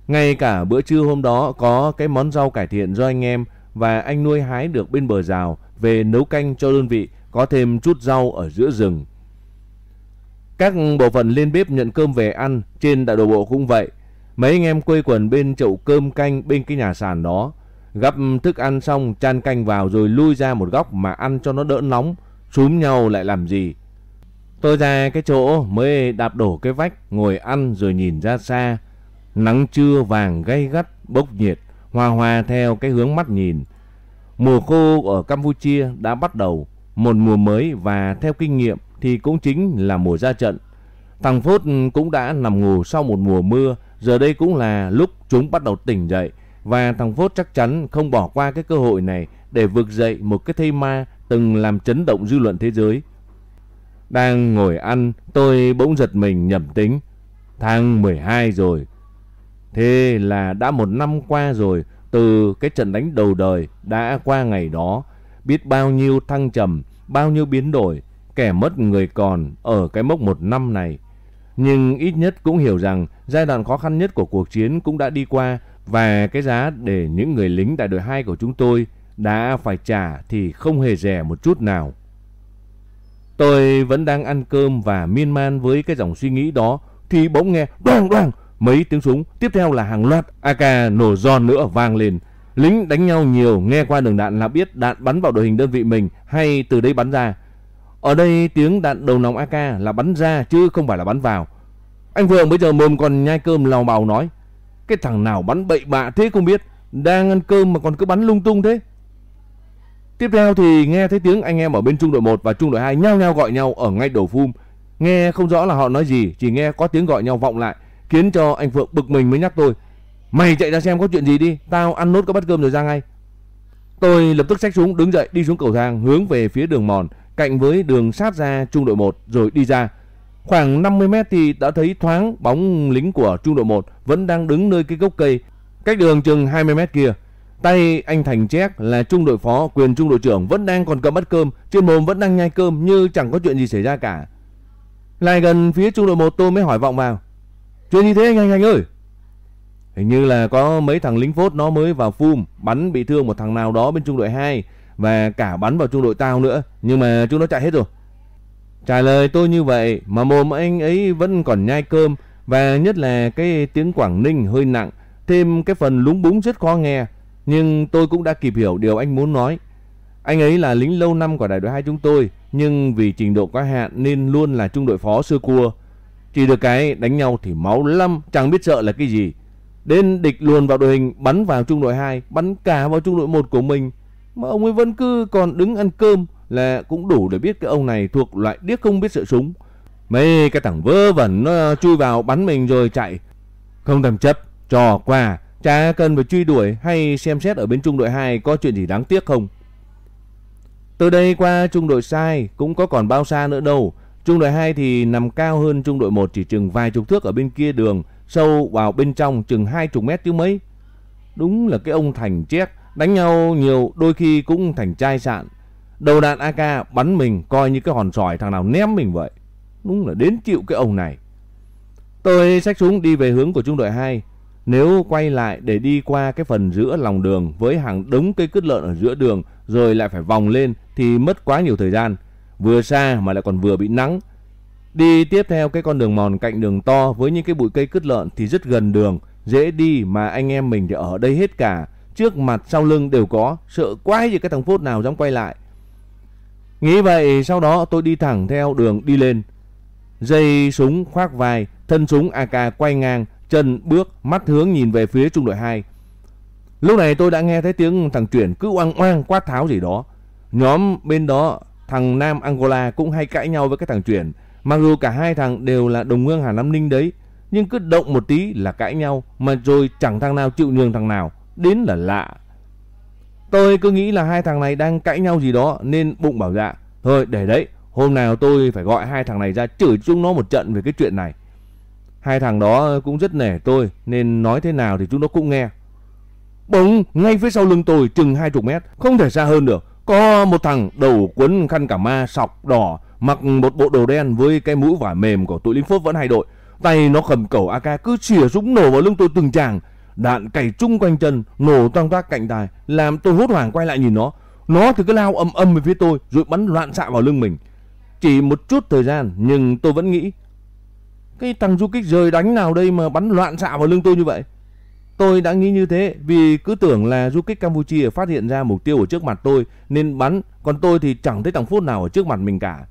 Ngay cả bữa trưa hôm đó có cái món rau cải thiện do anh em và anh nuôi hái được bên bờ rào về nấu canh cho đơn vị có thêm chút rau ở giữa rừng. Các bộ phận lên bếp nhận cơm về ăn trên đại đội bộ cũng vậy. Mấy anh em quây quần bên chậu cơm canh bên cái nhà sàn đó. Gắp thức ăn xong chan canh vào rồi lui ra một góc mà ăn cho nó đỡ nóng. xúm nhau lại làm gì. Tôi ra cái chỗ mới đạp đổ cái vách ngồi ăn rồi nhìn ra xa. Nắng trưa vàng gay gắt bốc nhiệt hòa hòa theo cái hướng mắt nhìn. Mùa khô ở Campuchia đã bắt đầu, một mùa mới và theo kinh nghiệm thì cũng chính là mùa ra trận. Thằng Phốt ừ, cũng đã nằm ngủ sau một mùa mưa, giờ đây cũng là lúc chúng bắt đầu tỉnh dậy và thằng Phốt chắc chắn không bỏ qua cái cơ hội này để vực dậy một cái thây ma từng làm chấn động dư luận thế giới. Đang ngồi ăn, tôi bỗng giật mình nhầm tính. Tháng 12 rồi. Thế là đã một năm qua rồi, từ cái trận đánh đầu đời đã qua ngày đó, biết bao nhiêu thăng trầm, bao nhiêu biến đổi, kẻ mất người còn ở cái mốc một năm này. Nhưng ít nhất cũng hiểu rằng giai đoạn khó khăn nhất của cuộc chiến cũng đã đi qua và cái giá để những người lính đại đội 2 của chúng tôi đã phải trả thì không hề rẻ một chút nào. Tôi vẫn đang ăn cơm và miên man với cái dòng suy nghĩ đó thì bỗng nghe đoàng đoàng mấy tiếng súng, tiếp theo là hàng loạt AK nổ giòn nữa vang lên. Lính đánh nhau nhiều, nghe qua đường đạn là biết đạn bắn vào đội hình đơn vị mình hay từ đây bắn ra. Ở đây tiếng đạn đầu nòng AK là bắn ra chứ không phải là bắn vào. Anh Vượng bây giờ mồm còn nhai cơm lào bào nói. Cái thằng nào bắn bậy bạ thế không biết. Đang ăn cơm mà còn cứ bắn lung tung thế. Tiếp theo thì nghe thấy tiếng anh em ở bên trung đội 1 và trung đội 2 nhao nhao gọi nhau ở ngay đầu phum. Nghe không rõ là họ nói gì, chỉ nghe có tiếng gọi nhau vọng lại, khiến cho anh Phượng bực mình mới nhắc tôi. Mày chạy ra xem có chuyện gì đi, tao ăn nốt cái bát cơm rồi ra ngay. Tôi lập tức xách súng đứng dậy đi xuống cầu thang hướng về phía đường mòn cạnh với đường sát ra trung đội 1 rồi đi ra. Khoảng 50 mét thì đã thấy thoáng bóng lính của trung đội 1 vẫn đang đứng nơi cái gốc cây cách đường chừng 20 mét kia. Tay anh Thành Chét là trung đội phó quyền trung đội trưởng vẫn đang còn cầm bát cơm, trên mồm vẫn đang nhai cơm như chẳng có chuyện gì xảy ra cả. Lại gần phía trung đội 1 tôi mới hỏi vọng vào. Chuyện gì thế anh Hành Hành ơi? Hình như là có mấy thằng lính phốt nó mới vào phum bắn bị thương một thằng nào đó bên trung đội 2 và cả bắn vào trung đội tao nữa, nhưng mà chúng nó chạy hết rồi. Trả lời tôi như vậy mà mồm anh ấy vẫn còn nhai cơm và nhất là cái tiếng Quảng Ninh hơi nặng, thêm cái phần lúng búng rất khó nghe, nhưng tôi cũng đã kịp hiểu điều anh muốn nói. Anh ấy là lính lâu năm của đại đội 2 chúng tôi, nhưng vì trình độ có hạn nên luôn là trung đội phó sơ cua. Chỉ được cái đánh nhau thì máu lắm, chẳng biết sợ là cái gì. Đến địch luồn vào đội hình, bắn vào trung đội 2, bắn cả vào trung đội 1 của mình. Mà ông ấy vẫn cứ còn đứng ăn cơm là cũng đủ để biết cái ông này thuộc loại điếc không biết sợ súng. Mấy cái thằng vơ vẩn nó chui vào bắn mình rồi chạy. Không thèm chấp, trò qua, chả cần phải truy đuổi hay xem xét ở bên trung đội 2 có chuyện gì đáng tiếc không. Từ đây qua trung đội sai cũng có còn bao xa nữa đâu. Trung đội 2 thì nằm cao hơn trung đội 1 chỉ chừng vài chục thước ở bên kia đường, sâu vào bên trong chừng hai chục mét chứ mấy. Đúng là cái ông Thành chét, đánh nhau nhiều đôi khi cũng thành chai sạn. Đầu đạn AK bắn mình coi như cái hòn sỏi thằng nào ném mình vậy. Đúng là đến chịu cái ông này. Tôi xách súng đi về hướng của trung đội 2. Nếu quay lại để đi qua cái phần giữa lòng đường với hàng đống cây cứt lợn ở giữa đường rồi lại phải vòng lên thì mất quá nhiều thời gian. Vừa xa mà lại còn vừa bị nắng. Đi tiếp theo cái con đường mòn cạnh đường to với những cái bụi cây cứt lợn thì rất gần đường, dễ đi mà anh em mình thì ở đây hết cả. Trước mặt sau lưng đều có, sợ quái gì cái thằng phốt nào dám quay lại. Nghĩ vậy sau đó tôi đi thẳng theo đường đi lên. Dây súng khoác vai, thân súng AK quay ngang, chân bước, mắt hướng nhìn về phía trung đội 2. Lúc này tôi đã nghe thấy tiếng thằng chuyển cứ oang oang quát tháo gì đó. Nhóm bên đó thằng Nam Angola cũng hay cãi nhau với cái thằng chuyển. Mặc dù cả hai thằng đều là đồng hương Hà Nam Ninh đấy. Nhưng cứ động một tí là cãi nhau. Mà rồi chẳng thằng nào chịu nhường thằng nào. Đến là lạ. Tôi cứ nghĩ là hai thằng này đang cãi nhau gì đó. Nên bụng bảo dạ. Thôi để đấy. Hôm nào tôi phải gọi hai thằng này ra chửi chúng nó một trận về cái chuyện này. Hai thằng đó cũng rất nể tôi. Nên nói thế nào thì chúng nó cũng nghe. Bỗng ngay phía sau lưng tôi chừng hai chục mét. Không thể xa hơn được có một thằng đầu quấn khăn cả ma sọc đỏ, mặc một bộ đồ đen với cái mũi vải mềm của tụi lính phốt vẫn hay đội. Tay nó cầm cầu AK cứ chìa súng nổ vào lưng tôi từng chàng. Đạn cày chung quanh chân, nổ toang toác cạnh tài, làm tôi hốt hoảng quay lại nhìn nó. Nó thì cứ lao âm âm về phía tôi rồi bắn loạn xạ vào lưng mình. Chỉ một chút thời gian nhưng tôi vẫn nghĩ Cái thằng du kích rời đánh nào đây mà bắn loạn xạ vào lưng tôi như vậy? Tôi đã nghĩ như thế vì cứ tưởng là du kích Campuchia phát hiện ra mục tiêu ở trước mặt tôi nên bắn, còn tôi thì chẳng thấy thằng phút nào ở trước mặt mình cả.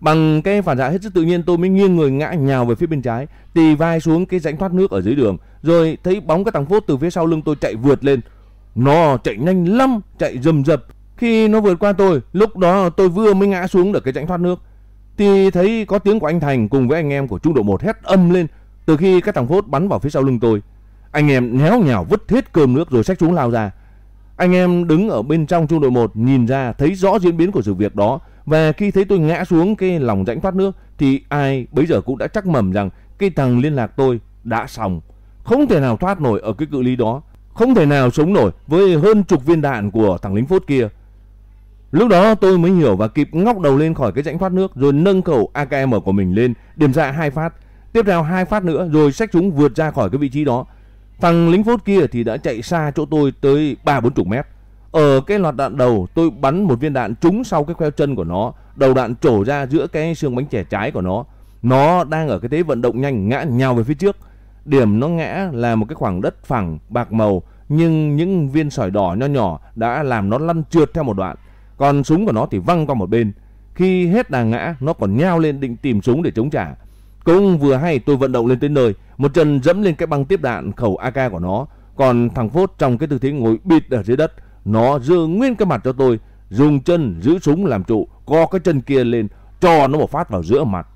Bằng cái phản xạ hết sức tự nhiên tôi mới nghiêng người ngã nhào về phía bên trái, tì vai xuống cái rãnh thoát nước ở dưới đường, rồi thấy bóng cái thằng Phốt từ phía sau lưng tôi chạy vượt lên. Nó chạy nhanh lắm, chạy rầm rập. Khi nó vượt qua tôi, lúc đó tôi vừa mới ngã xuống được cái rãnh thoát nước thì thấy có tiếng của anh Thành cùng với anh em của trung đội 1 hét âm lên từ khi cái thằng Phốt bắn vào phía sau lưng tôi. Anh em nhéo nhào vứt hết cơm nước rồi xách súng lao ra. Anh em đứng ở bên trong trung đội 1 nhìn ra thấy rõ diễn biến của sự việc đó và khi thấy tôi ngã xuống cái lòng rãnh thoát nước thì ai bấy giờ cũng đã chắc mầm rằng cái thằng liên lạc tôi đã xong. Không thể nào thoát nổi ở cái cự ly đó. Không thể nào sống nổi với hơn chục viên đạn của thằng lính phốt kia. Lúc đó tôi mới hiểu và kịp ngóc đầu lên khỏi cái rãnh thoát nước rồi nâng khẩu AKM của mình lên, điểm ra hai phát. Tiếp theo hai phát nữa rồi xách chúng vượt ra khỏi cái vị trí đó. Thằng lính phốt kia thì đã chạy xa chỗ tôi tới 3-40 mét. Ở cái loạt đạn đầu tôi bắn một viên đạn trúng sau cái khoeo chân của nó. Đầu đạn trổ ra giữa cái xương bánh chè trái của nó. Nó đang ở cái thế vận động nhanh ngã nhào về phía trước. Điểm nó ngã là một cái khoảng đất phẳng bạc màu nhưng những viên sỏi đỏ nho nhỏ đã làm nó lăn trượt theo một đoạn. Còn súng của nó thì văng qua một bên. Khi hết đà ngã, nó còn nhao lên định tìm súng để chống trả. Cũng vừa hay tôi vận động lên tới nơi, một chân dẫm lên cái băng tiếp đạn khẩu AK của nó. Còn thằng Phốt trong cái tư thế ngồi bịt ở dưới đất, nó dơ nguyên cái mặt cho tôi, dùng chân giữ súng làm trụ, co cái chân kia lên, cho nó một phát vào giữa mặt.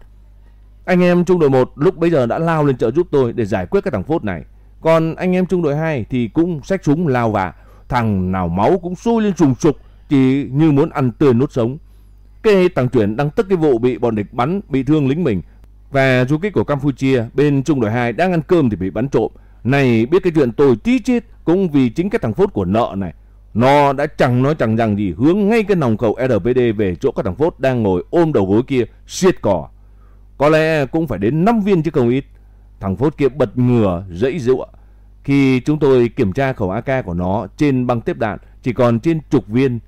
Anh em trung đội 1 lúc bấy giờ đã lao lên trợ giúp tôi để giải quyết cái thằng Phốt này. Còn anh em trung đội 2 thì cũng xách súng lao vào. Thằng nào máu cũng sôi lên trùng trục, chỉ như muốn ăn tươi nuốt sống. Cái thằng chuyển đang tức cái vụ bị bọn địch bắn bị thương lính mình và du kích của Campuchia bên trung đội 2 đang ăn cơm thì bị bắn trộm. Này biết cái chuyện tôi tí chết cũng vì chính cái thằng phốt của nợ này. Nó đã chẳng nói chẳng rằng gì hướng ngay cái nòng khẩu RPD về chỗ các thằng phốt đang ngồi ôm đầu gối kia siết cỏ. Có lẽ cũng phải đến 5 viên chứ không ít. Thằng phốt kia bật ngửa dãy dụa. Khi chúng tôi kiểm tra khẩu AK của nó trên băng tiếp đạn chỉ còn trên chục viên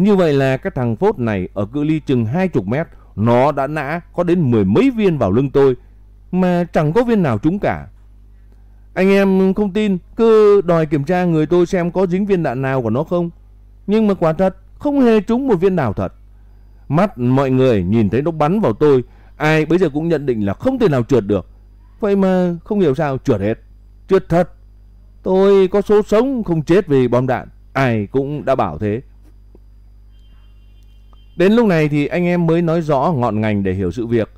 như vậy là các thằng phốt này ở cự ly chừng hai chục mét, nó đã nã có đến mười mấy viên vào lưng tôi, mà chẳng có viên nào trúng cả. Anh em không tin, cứ đòi kiểm tra người tôi xem có dính viên đạn nào của nó không. Nhưng mà quả thật, không hề trúng một viên nào thật. Mắt mọi người nhìn thấy nó bắn vào tôi, ai bây giờ cũng nhận định là không thể nào trượt được. Vậy mà không hiểu sao trượt hết. Trượt thật. Tôi có số sống không chết vì bom đạn. Ai cũng đã bảo thế. Đến lúc này thì anh em mới nói rõ ngọn ngành để hiểu sự việc.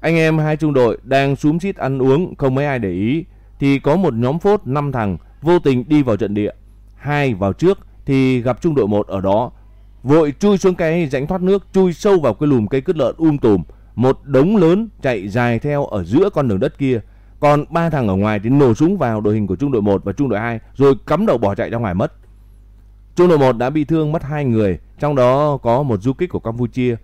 Anh em hai trung đội đang xúm xít ăn uống không mấy ai để ý thì có một nhóm phốt 5 thằng vô tình đi vào trận địa. Hai vào trước thì gặp trung đội 1 ở đó. Vội chui xuống cái rãnh thoát nước, chui sâu vào cái lùm cây cứt lợn um tùm. Một đống lớn chạy dài theo ở giữa con đường đất kia. Còn ba thằng ở ngoài thì nổ súng vào đội hình của trung đội 1 và trung đội 2 rồi cắm đầu bỏ chạy ra ngoài mất. Trung đội 1 đã bị thương mất hai người, trong đó có một du kích của Campuchia.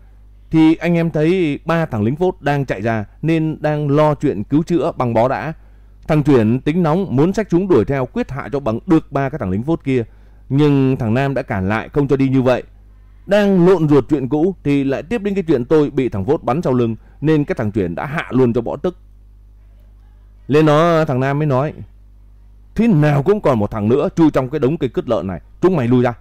Thì anh em thấy ba thằng lính phốt đang chạy ra nên đang lo chuyện cứu chữa bằng bó đã. Thằng chuyển tính nóng, muốn sách chúng đuổi theo, quyết hạ cho bằng được ba cái thằng lính vốt kia. Nhưng thằng Nam đã cản lại, không cho đi như vậy. Đang lộn ruột chuyện cũ thì lại tiếp đến cái chuyện tôi bị thằng vốt bắn sau lưng, nên cái thằng chuyển đã hạ luôn cho bỏ tức. Lên đó, thằng Nam mới nói, Thế nào cũng còn một thằng nữa chui trong cái đống cây cứt lợn này. Chúng mày lui ra.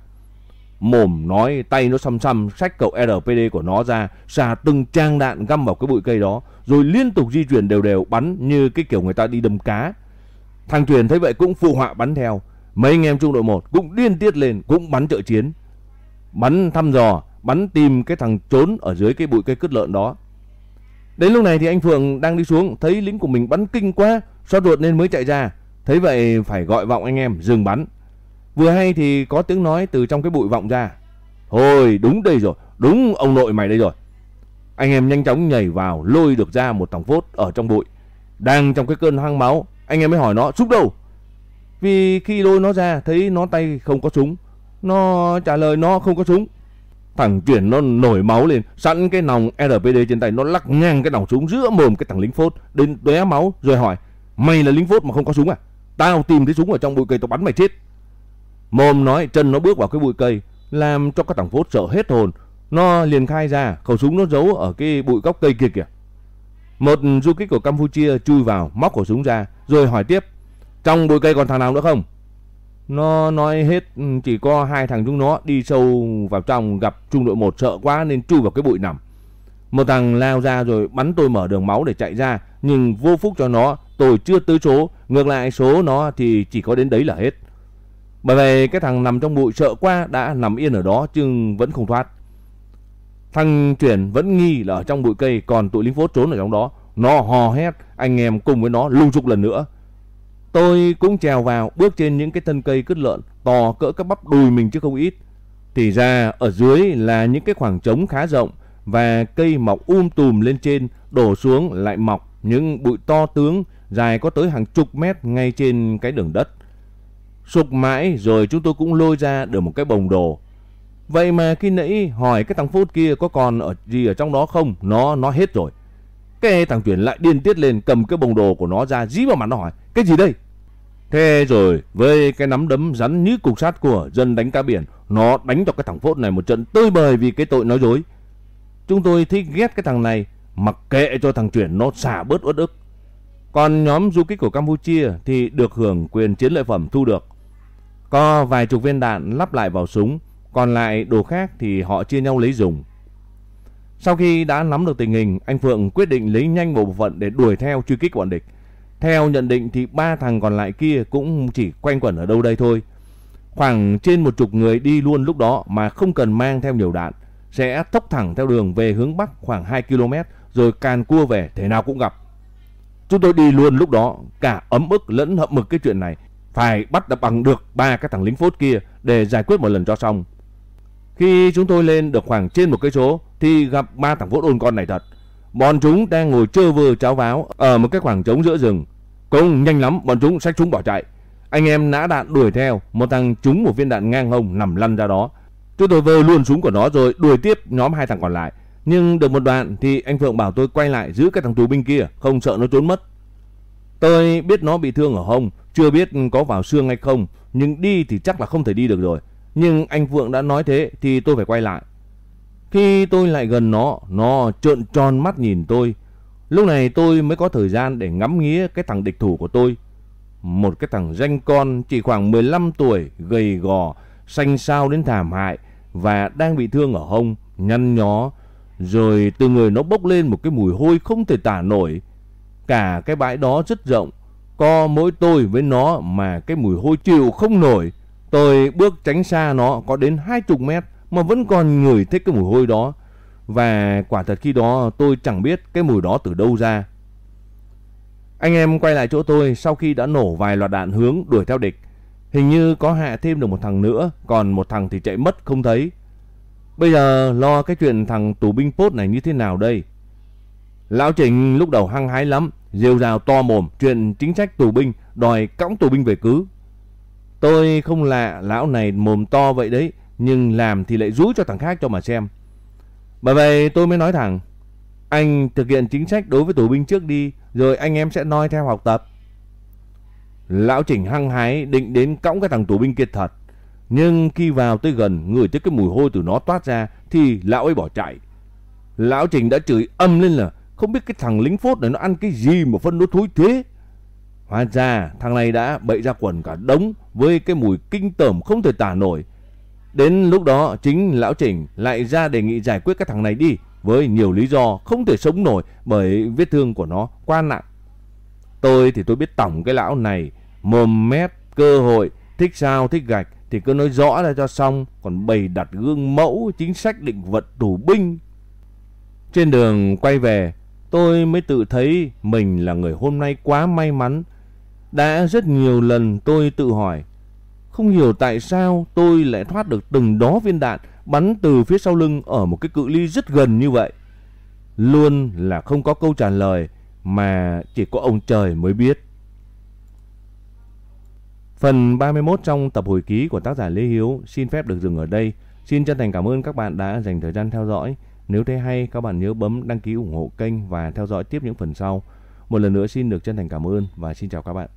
Mồm nói tay nó xăm xăm xách cậu RPD của nó ra, xà từng trang đạn găm vào cái bụi cây đó, rồi liên tục di chuyển đều đều bắn như cái kiểu người ta đi đâm cá. Thằng Truyền thấy vậy cũng phụ họa bắn theo. Mấy anh em trung đội 1 cũng điên tiết lên, cũng bắn trợ chiến. Bắn thăm dò, bắn tìm cái thằng trốn ở dưới cái bụi cây cứt lợn đó. Đến lúc này thì anh Phượng đang đi xuống, thấy lính của mình bắn kinh quá, sốt ruột nên mới chạy ra. Thấy vậy phải gọi vọng anh em dừng bắn. Vừa hay thì có tiếng nói từ trong cái bụi vọng ra. Thôi đúng đây rồi, đúng ông nội mày đây rồi. Anh em nhanh chóng nhảy vào lôi được ra một thằng phốt ở trong bụi. Đang trong cái cơn hoang máu, anh em mới hỏi nó súng đâu. Vì khi lôi nó ra thấy nó tay không có súng. Nó trả lời nó không có súng. Thằng chuyển nó nổi máu lên, sẵn cái nòng RPD trên tay nó lắc ngang cái nòng súng giữa mồm cái thằng lính phốt đến tóe máu rồi hỏi: "Mày là lính phốt mà không có súng à? Tao tìm thấy súng ở trong bụi cây tao bắn mày chết." Mồm nói chân nó bước vào cái bụi cây làm cho các thằng phốt sợ hết hồn. Nó liền khai ra khẩu súng nó giấu ở cái bụi gốc cây kia kìa. Một du kích của Campuchia chui vào, móc khẩu súng ra, rồi hỏi tiếp. Trong bụi cây còn thằng nào nữa không? Nó nói hết ừ, chỉ có hai thằng chúng nó đi sâu vào trong gặp trung đội 1 sợ quá nên chui vào cái bụi nằm. Một thằng lao ra rồi bắn tôi mở đường máu để chạy ra, nhưng vô phúc cho nó, tôi chưa tới số, ngược lại số nó thì chỉ có đến đấy là hết. Bởi vậy cái thằng nằm trong bụi sợ qua đã nằm yên ở đó nhưng vẫn không thoát. Thằng chuyển vẫn nghi là ở trong bụi cây còn tụi lính phốt trốn ở trong đó. Nó hò hét, anh em cùng với nó lưu trục lần nữa. Tôi cũng trèo vào, bước trên những cái thân cây cứt lợn, to cỡ các bắp đùi mình chứ không ít. Thì ra ở dưới là những cái khoảng trống khá rộng và cây mọc um tùm lên trên, đổ xuống lại mọc những bụi to tướng dài có tới hàng chục mét ngay trên cái đường đất. Sục mãi rồi chúng tôi cũng lôi ra được một cái bồng đồ. Vậy mà khi nãy hỏi cái thằng Phút kia có còn ở gì ở trong đó không, nó nó hết rồi. Cái thằng Tuyển lại điên tiết lên cầm cái bồng đồ của nó ra dí vào mặt nó hỏi, cái gì đây? Thế rồi với cái nắm đấm rắn như cục sát của dân đánh cá biển, nó đánh cho cái thằng Phốt này một trận tơi bời vì cái tội nói dối. Chúng tôi thích ghét cái thằng này, mặc kệ cho thằng Tuyển nó xả bớt uất ức. Còn nhóm du kích của Campuchia thì được hưởng quyền chiến lợi phẩm thu được. Có vài chục viên đạn lắp lại vào súng, còn lại đồ khác thì họ chia nhau lấy dùng. Sau khi đã nắm được tình hình, anh Phượng quyết định lấy nhanh bộ phận để đuổi theo truy kích bọn địch. Theo nhận định thì ba thằng còn lại kia cũng chỉ quanh quẩn ở đâu đây thôi. Khoảng trên một chục người đi luôn lúc đó mà không cần mang theo nhiều đạn. Sẽ tốc thẳng theo đường về hướng Bắc khoảng 2 km rồi càn cua về thế nào cũng gặp. Chúng tôi đi luôn lúc đó, cả ấm ức lẫn hậm mực cái chuyện này. Phải bắt đập bằng được ba cái thằng lính phốt kia để giải quyết một lần cho xong. Khi chúng tôi lên được khoảng trên một cây số thì gặp ba thằng phốt ôn con này thật. Bọn chúng đang ngồi chơ vơ cháo váo ở một cái khoảng trống giữa rừng. Cũng nhanh lắm, bọn chúng xách chúng bỏ chạy. Anh em nã đạn đuổi theo, một thằng trúng một viên đạn ngang hông nằm lăn ra đó. Chúng tôi vơ luôn súng của nó rồi đuổi tiếp nhóm hai thằng còn lại. Nhưng được một đoạn thì anh Phượng bảo tôi quay lại giữ cái thằng tù binh kia, không sợ nó trốn mất. Tôi biết nó bị thương ở hông, chưa biết có vào xương hay không, nhưng đi thì chắc là không thể đi được rồi. Nhưng anh Phượng đã nói thế thì tôi phải quay lại. Khi tôi lại gần nó, nó trợn tròn mắt nhìn tôi. Lúc này tôi mới có thời gian để ngắm nghía cái thằng địch thủ của tôi. Một cái thằng danh con chỉ khoảng 15 tuổi, gầy gò, xanh xao đến thảm hại và đang bị thương ở hông, nhăn nhó. Rồi từ người nó bốc lên một cái mùi hôi không thể tả nổi. Cả cái bãi đó rất rộng, có mỗi tôi với nó mà cái mùi hôi chịu không nổi. Tôi bước tránh xa nó có đến hai chục mét mà vẫn còn ngửi thấy cái mùi hôi đó. Và quả thật khi đó tôi chẳng biết cái mùi đó từ đâu ra. Anh em quay lại chỗ tôi sau khi đã nổ vài loạt đạn hướng đuổi theo địch. Hình như có hạ thêm được một thằng nữa, còn một thằng thì chạy mất không thấy. Bây giờ lo cái chuyện thằng tù binh post này như thế nào đây? Lão Trình lúc đầu hăng hái lắm, rêu rào to mồm chuyện chính sách tù binh, đòi cõng tù binh về cứ. Tôi không lạ lão này mồm to vậy đấy, nhưng làm thì lại rúi cho thằng khác cho mà xem. Bởi vậy tôi mới nói thẳng, anh thực hiện chính sách đối với tù binh trước đi, rồi anh em sẽ noi theo học tập. Lão Trình hăng hái định đến cõng cái thằng tù binh kia thật. Nhưng khi vào tới gần, ngửi thấy cái mùi hôi từ nó toát ra, thì lão ấy bỏ chạy. Lão Trình đã chửi âm lên là không biết cái thằng lính phốt này nó ăn cái gì mà phân nó thối thế. Hóa ra, thằng này đã bậy ra quần cả đống với cái mùi kinh tởm không thể tả nổi. Đến lúc đó, chính lão Trình lại ra đề nghị giải quyết cái thằng này đi, với nhiều lý do không thể sống nổi bởi vết thương của nó quá nặng. Tôi thì tôi biết tổng cái lão này mồm mép, cơ hội, thích sao thích gạch thì cứ nói rõ ra cho xong, còn bày đặt gương mẫu, chính sách định vận tù binh. Trên đường quay về tôi mới tự thấy mình là người hôm nay quá may mắn. Đã rất nhiều lần tôi tự hỏi, không hiểu tại sao tôi lại thoát được từng đó viên đạn bắn từ phía sau lưng ở một cái cự ly rất gần như vậy. Luôn là không có câu trả lời mà chỉ có ông trời mới biết. Phần 31 trong tập hồi ký của tác giả Lê Hiếu xin phép được dừng ở đây. Xin chân thành cảm ơn các bạn đã dành thời gian theo dõi. Nếu thấy hay, các bạn nhớ bấm đăng ký ủng hộ kênh và theo dõi tiếp những phần sau. Một lần nữa xin được chân thành cảm ơn và xin chào các bạn.